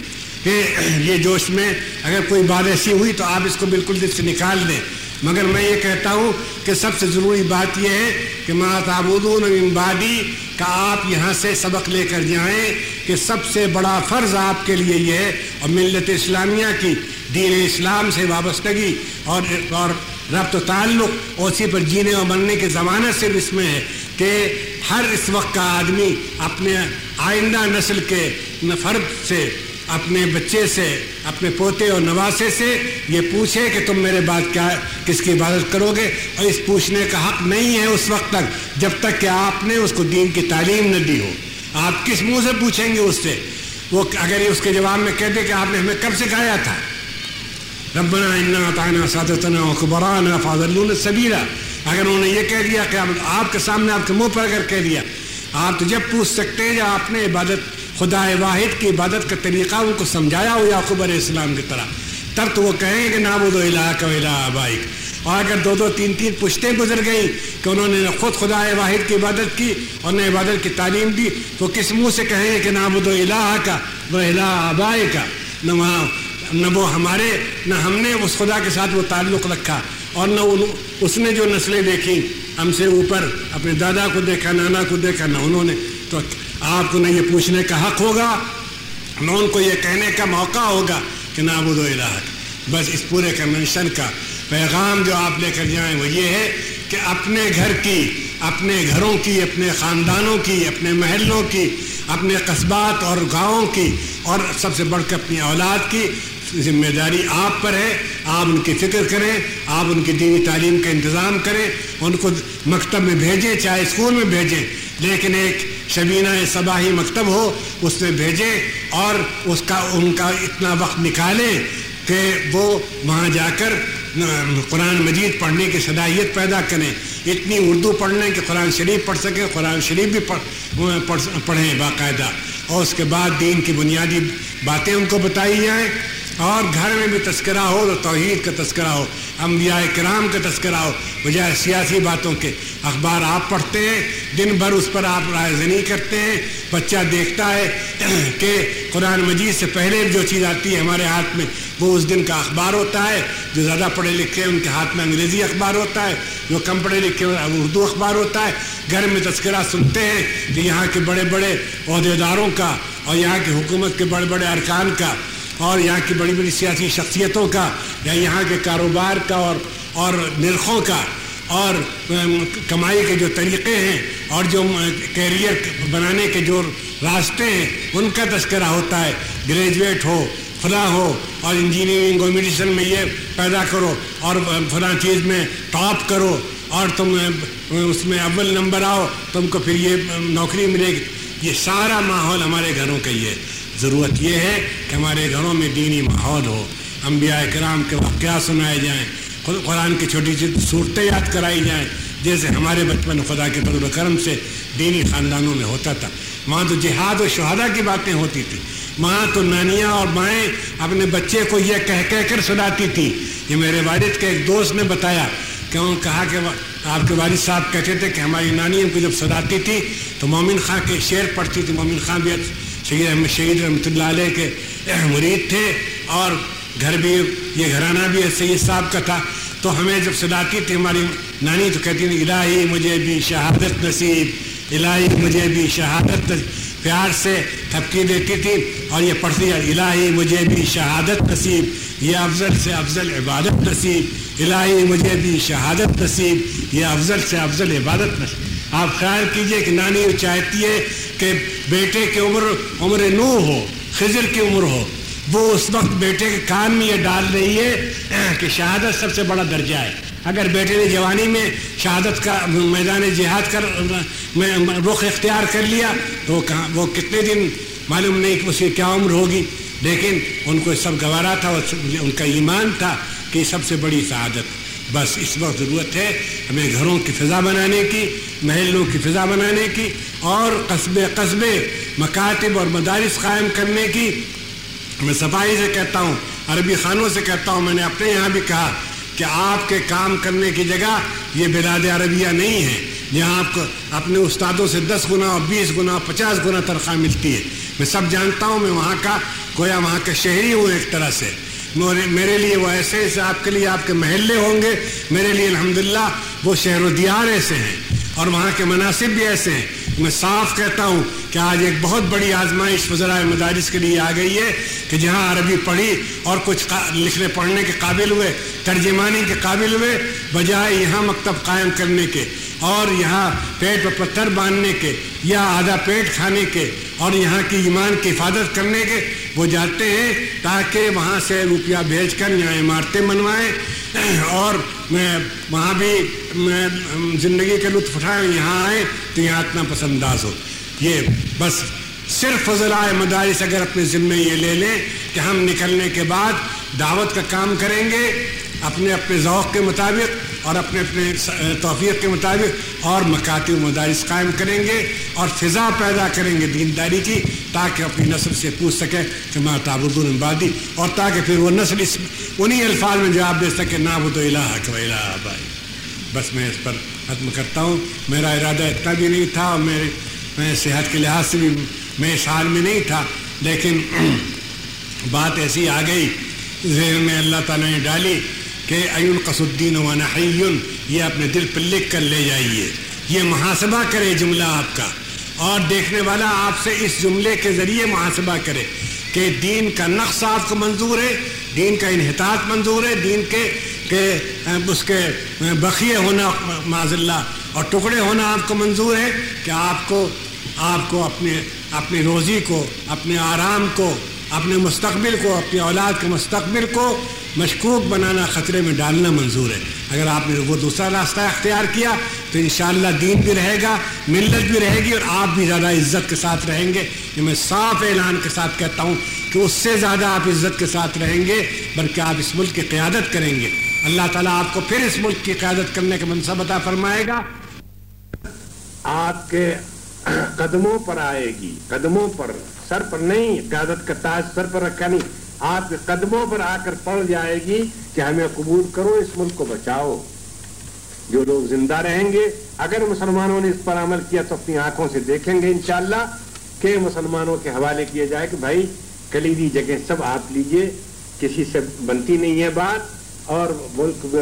Speaker 2: کہ یہ جوش میں اگر کوئی بات ایسی ہوئی تو آپ اس کو بالکل دل سے نکال دیں۔ مگر میں یہ کہتا ہوں کہ سب سے ضروری بات یہ ہے کہ ماں تعبدون امبادی کا آپ یہاں سے سبق لے کر جائیں کہ سب سے بڑا فرض آپ کے لیے یہ ہے، اور ملت اسلامیہ کی دین اسلام سے وابستگی اور اور ربط و تعلق اسی پر جینے اور مرنے کے زمانہ سے اس میں ہے کہ ہر اس وقت کا آدمی اپنے آئندہ نسل کے فرد سے، اپنے بچے سے، اپنے پوتے اور نواسے سے یہ پوچھے کہ تم میرے بعد کیا، کس کی عبادت کرو گے؟ اور اس پوچھنے کا حق نہیں ہے اس وقت تک، جب تک کہ آپ نے اس کو دین کی تعلیم نہ دی ہو۔ آپ کس منہ سے پوچھیں گے اس سے؟ وہ اگر یہ اس کے جواب میں کہہ دے کہ آپ نے ہمیں کب سکھایا تھا؟ ربنا انا اطعنا سادتنا وكبرانا فاضلون السبيلا اگر انہوں نے یہ کہہ دیا کہ آپ کے سامنے آپ کے منہ پر اگر کہہ دیا، آپ تو جب پوچھ سکتے ہیں، جب آپ نے عبادت، خدا واحد کی عبادت کا طریقہ ان کو سمجھایا ہو یعقوب علیہ السلام کی طرح، تب تو وہ کہیں گے نابود و الہ کا الہ آبائک۔ اور اگر دو دو تین تین پشتیں گزر گئیں کہ انہوں نے خود خدا واحد کی عبادت کی اور نے عبادت کی تعلیم دی، تو کس منہ سے کہیں گے کہ نابود و الہ کا وہ الہ آبائی کا، نہ وہاں، نہ وہ ہمارے، نہ ہم نے اس خدا کے ساتھ وہ تعلق رکھا اور نہ اس نے جو نسلیں دیکھیں ہم سے اوپر اپنے دادا کو دیکھا، نانا کو دیکھا، نہ انہوں نے۔ تو آپ کو نہ یہ پوچھنے کا حق ہوگا، نہ ان کو یہ کہنے کا موقع ہوگا کہ نابود و الہ بس اس پورے کنونشن کا پیغام جو آپ لے کر جائیں وہ یہ ہے کہ اپنے گھر کی، اپنے گھروں کی، اپنے خاندانوں کی، اپنے محلوں کی، اپنے قصبات اور گاؤں کی اور سب سے بڑھ کر اپنی اولاد کی ذمہ داری آپ پر ہے۔ آپ ان کی فکر کریں، آپ ان کی دینی تعلیم کا انتظام کریں، ان کو مکتب میں بھیجیں، چاہے اسکول میں بھیجیں۔ لیکن ایک شبینہ صباحی مکتب ہو، اس میں بھیجیں اور اس کا، ان کا اتنا وقت نکالیں کہ وہ وہاں جا کر قرآن مجید پڑھنے کی صلاحیت پیدا کریں، اتنی اردو پڑھ لیں کہ قرآن شریف پڑھ سکیں، قرآن شریف بھی پڑھیں باقاعدہ۔ اور اس کے بعد دین کی بنیادی باتیں ان کو بتائی جائیں۔ اور گھر میں بھی تذکرہ ہو تو توحید کا تذکرہ ہو، انبیاء کرام کا تذکرہ ہو، بجائے سیاسی باتوں کے۔ اخبار آپ پڑھتے ہیں، دن بھر اس پر آپ رائے زنی کرتے ہیں۔ بچہ دیکھتا ہے کہ قرآن مجید سے پہلے جو چیز آتی ہے ہمارے ہاتھ میں، وہ اس دن کا اخبار ہوتا ہے۔ جو زیادہ پڑھے لکھے ہیں، ان کے ہاتھ میں انگریزی اخبار ہوتا ہے۔ جو کم پڑھے لکھے ہیں اردو اخبار ہوتا ہے۔ گھر میں تذکرہ سنتے ہیں کہ یہاں کے بڑے بڑے عہدیداروں کا اور یہاں کی حکومت کے بڑے بڑے ارکان کا اور یہاں کی بڑی بڑی سیاسی شخصیتوں کا یا یہاں کے کاروبار کا اور اور نرخوں کا۔ اور کمائی کے جو طریقے ہیں اور جو کیریئر بنانے کے جو راستے ہیں، ان کا تذکرہ ہوتا ہے۔ گریجویٹ ہو، فلاں ہو اور انجینئرنگ اور میڈیسن میں یہ پیدا کرو اور فلاں چیز میں ٹاپ کرو اور تم اس میں اول نمبر آؤ، تم کو پھر یہ نوکری ملے گی۔ یہ سارا ماحول ہمارے گھروں کا یہ ضرورت یہ ہے کہ ہمارے گھروں میں دینی ماحول ہو۔ انبیاء کرام کے واقعات سنائے جائیں۔ خود قرآن کی چھوٹی سی صورتیں یاد کرائی جائیں، جیسے ہمارے بچپن خدا کے فضل و کرم سے دینی خاندانوں میں ہوتا تھا۔ وہاں تو جہاد و شہدا کی باتیں ہوتی تھیں۔ وہاں تو نانیاں اور مائیں اپنے بچے کو یہ کہہ کہہ کر سناتی تھیں یہ میرے والد کے ایک دوست نے بتایا کہ انہوں نے کہا کہ آپ کے والد صاحب کہتے تھے کہ ہماری نانی ہم کو جب سناتی تھی تو مومن خان کے شعر پڑھتی تھی۔ مومن خان بھی شہید احمد شہید رحمۃ اللہ علیہ کے مرید تھے اور گھر بھی یہ گھرانہ بھی سید صاحب کا تھا۔ تو ہمیں جب سناتی تھی ہماری نانی تو کہتی تھی، الہی مجھے بھی شہادت نصیب، الہی مجھے بھی شہادت پیار سے تھپکی دیتی تھی اور یہ پڑھتی ہے، الہی مجھے بھی شہادت نصیب، یہ افضل سے افضل عبادت نصیب۔ الہی مجھے بھی شہادت نصیب، یہ افضل سے افضل عبادت نصیب۔ آپ خیال کیجیے کہ نانی چاہتی ہے کہ بیٹے کی عمر عمر نو ہو، خضر کی عمر ہو۔ وہ اس وقت بیٹے کے کان میں یہ ڈال رہی ہے کہ شہادت سب سے بڑا درجہ ہے۔ اگر بیٹے نے جوانی میں شہادت کا میدان جہاد کر رخ اختیار کر لیا، تو کہاں، وہ کتنے دن معلوم نہیں کہ اس کی کیا عمر ہوگی۔ لیکن ان کو سب گوارا تھا ان کا ایمان تھا کہ سب سے بڑی شہادت۔ بس اس وقت ضرورت ہے ہمیں گھروں کی فضا بنانے کی، محلوں کی فضا بنانے کی اور قصبے قصبے، مکاتب اور مدارس قائم کرنے کی۔ میں صفائی سے کہتا ہوں، عربی خانوں سے کہتا ہوں، میں نے اپنے یہاں بھی کہا کہ آپ کے کام کرنے کی جگہ یہ بلاد عربیہ نہیں ہے۔ جہاں آپ کو اپنے استادوں سے دس گنا اور بیس گنا پچاس گنا تنخواہ ملتی ہے۔ میں سب جانتا ہوں، میں وہاں کا، گویا وہاں کا شہری ہوں ایک طرح سے۔ میرے لیے وہ ایسے ایسے آپ کے لیے آپ کے محلے ہوں گے۔ میرے لیے الحمدللہ وہ شہر و دیار ایسے ہیں اور وہاں کے مناسب بھی ایسے ہیں۔ میں صاف کہتا ہوں کہ آج ایک بہت بڑی آزمائش وزرائے مدارس کے لیے آ گئی ہے کہ جہاں عربی پڑھی اور کچھ لکھنے پڑھنے کے قابل ہوئے، ترجمانی کے قابل ہوئے، بجائے یہاں مکتب قائم کرنے کے اور یہاں پیٹ پر پتھر باندھنے کے یا آدھا پیٹ کھانے کے اور یہاں کی ایمان کی حفاظت کرنے کے، وہ جاتے ہیں تاکہ وہاں سے روپیہ بھیج کر یہاں عمارتیں بنوائیں اور میں وہاں بھی زندگی کے لطف اٹھائیں یہاں آئیں تو یہاں اتنا پسنداز ہو۔ یہ بس صرف فضلائے مدارس اگر اپنے ذمے یہ لے لیں کہ ہم نکلنے کے بعد دعوت کا کام کریں گے، اپنے اپنے ذوق کے مطابق اور اپنے اپنے توفیق کے مطابق اور مکاتب مدارس قائم کریں گے اور فضا پیدا کریں گے دینداری کی تاکہ اپنی نسل سے پوچھ سکے کہ ماں تابود البادی اور تاکہ پھر وہ نسل اس، انہی الفاظ میں جواب دے سکے نابود الہ و الہ بھائی بس میں اس پر ختم کرتا ہوں۔ میرا ارادہ اتنا بھی نہیں تھا اور میرے میں صحت کے لحاظ سے بھی میں اس حال میں نہیں تھا، لیکن بات ایسی آ گئی۔ ذہن میں اللہ تعالیٰ نے ڈالی کہ ایون قصدین و نحیون یہ اپنے دل پر لکھ کر لے جائیے۔ یہ محاسبہ کرے جملہ آپ کا۔ اور دیکھنے والا آپ سے اس جملے کے ذریعے محاسبہ کرے کہ دین کا نقص آپ کو منظور ہے، دین کا انحطاط منظور ہے، دین کے کہ اس کے بقیے ہونا معذ اللہ اور ٹکڑے ہونا آپ کو منظور ہے کہ آپ کو آپ کو اپنے اپنی روزی کو، اپنے آرام کو، اپنے مستقبل کو، اپنی اولاد کے مستقبل کو مشکوک بنانا خطرے میں ڈالنا منظور ہے۔ اگر آپ نے وہ دوسرا راستہ اختیار کیا تو انشاءاللہ دین بھی رہے گا، ملت بھی رہے گی اور آپ بھی زیادہ عزت کے ساتھ رہیں گے۔ یہ میں صاف اعلان کے ساتھ کہتا ہوں کہ اس سے زیادہ آپ عزت کے ساتھ رہیں گے، بلکہ آپ اس ملک کی قیادت کریں گے۔ اللہ تعالیٰ آپ کو پھر اس ملک کی قیادت کرنے کا منصب عطا فرمائے گا۔ آپ کے قدموں پر آئے گی۔ قدموں پر سر پر نہیں، قیادت کا تاج سر پر رکھا نہیں۔ آپ کے قدموں پر آ کر پڑ جائے گی کہ ہمیں قبول کرو، اس ملک کو بچاؤ۔ جو لوگ زندہ رہیں گے، اگر مسلمانوں نے اس پر عمل کیا تو اپنی آنکھوں سے دیکھیں گے انشاءاللہ کہ مسلمانوں کے حوالے کیا جائے کہ بھائی، کلیدی جگہ سب آپ لیجیے، کسی سے بنتی نہیں ہے بات۔ اور ملک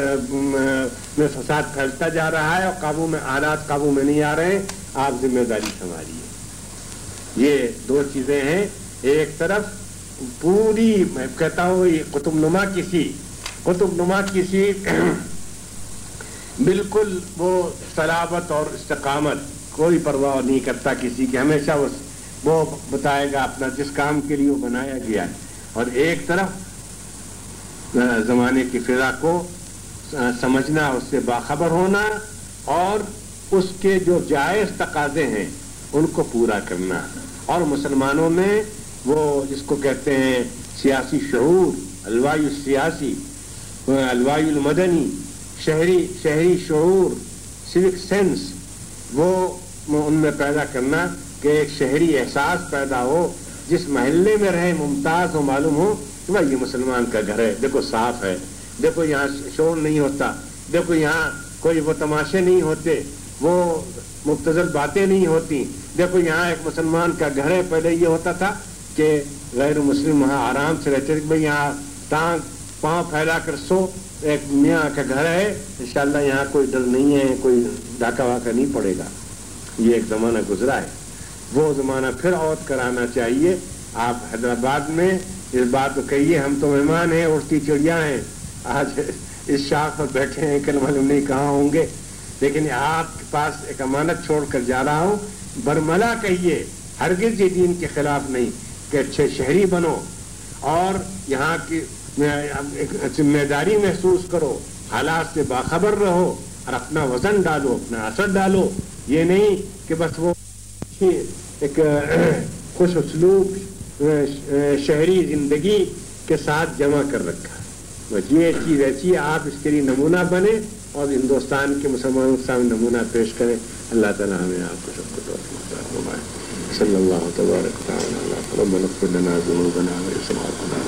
Speaker 2: میں فساد پھیلتا جا رہا ہے اور قابو میں آلات قابو میں نہیں آ رہے ہیں، آپ ذمہ داری سنبھالیے۔ یہ دو چیزیں ہیں۔ ایک طرف پوری، میں کہتا ہوں، یہ قطب نما کسی، قطب نما کسی بالکل وہ سلابت اور استقامت کوئی پرواہ نہیں کرتا کسی کی۔ ہمیشہ وہ وہ بتائے گا اپنا جس کام کے لیے وہ بنایا گیا۔ ہے اور ایک طرف زمانے کی فضا کو سمجھنا، اس سے باخبر ہونا اور اس کے جو جائز تقاضے ہیں، ان کو پورا کرنا۔ اور مسلمانوں میں وہ جس کو کہتے ہیں، سیاسی شعور، الوائی سیاسی الوائی المدنی، شہری شہری شعور سوک سینس وہ ان میں پیدا کرنا کہ ایک شہری احساس پیدا ہو، جس محلے میں رہے، ممتاز ہو، معلوم ہو کہ بھائی، یہ مسلمان کا گھر ہے۔ دیکھو، صاف ہے۔ دیکھو، یہاں شور نہیں ہوتا۔ دیکھو، یہاں کوئی وہ تماشے نہیں ہوتے۔ وہ مختصر باتیں نہیں ہوتی۔ دیکھو، یہاں ایک مسلمان کا گھر ہے۔ پہلے یہ ہوتا تھا کہ غیر مسلم وہاں آرام سے رہتے بھائی، یہاں ٹانگ، پاؤں پھیلا کر سو۔ ایک میاں کا گھر ہے۔ انشاءاللہ یہاں کوئی ڈر نہیں ہے، کوئی ڈاکہ واقع نہیں پڑے گا۔ یہ ایک زمانہ گزرا ہے۔ وہ زمانہ پھر عورت کرانا چاہیے۔ آپ حیدرآباد میں اس بات کو کہیے، ہم تو مہمان ہیں اڑتی چڑیا ہیں۔ آج اس شاخ پر بیٹھے ہیں، کل معلوم نہیں کہاں ہوں گے۔ لیکن آپ کے پاس ایک امانت چھوڑ کر جا رہا ہوں۔ برملا کہیے، ہرگز یہ دین کے خلاف نہیں کہ اچھے شہری بنو اور یہاں کی ذمہ داری محسوس کرو، حالات سے باخبر رہو اور اپنا وزن ڈالو، اپنا اثر ڈالو۔ یہ نہیں کہ بس وہ ایک خوش اسلوب شہری زندگی کے ساتھ جمع کر رکھا۔ بس یہ چیز ایسی آپ اس کے لیے نمونہ بنے اور ہندوستان کے مسلمانوں کے سامنے نمونہ پیش کریں۔ اللہ تعالیٰ ہمیں آپ کو سب کو فرمائے۔ صلی اللہ تبارک ربنا اغفر لنا ذنوبنا وإسرافنا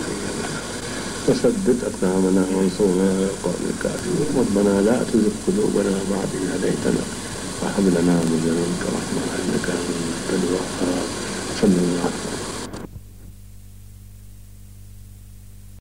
Speaker 2: وثبت أقدامنا وانصرنا على القوم الكافرين ربنا لا تزغ قلوبنا بعد إذ هديتنا۔ وهب لنا من لدنك رحمة إنك أنت الوهاب۔ صلى الله عليه وسلم۔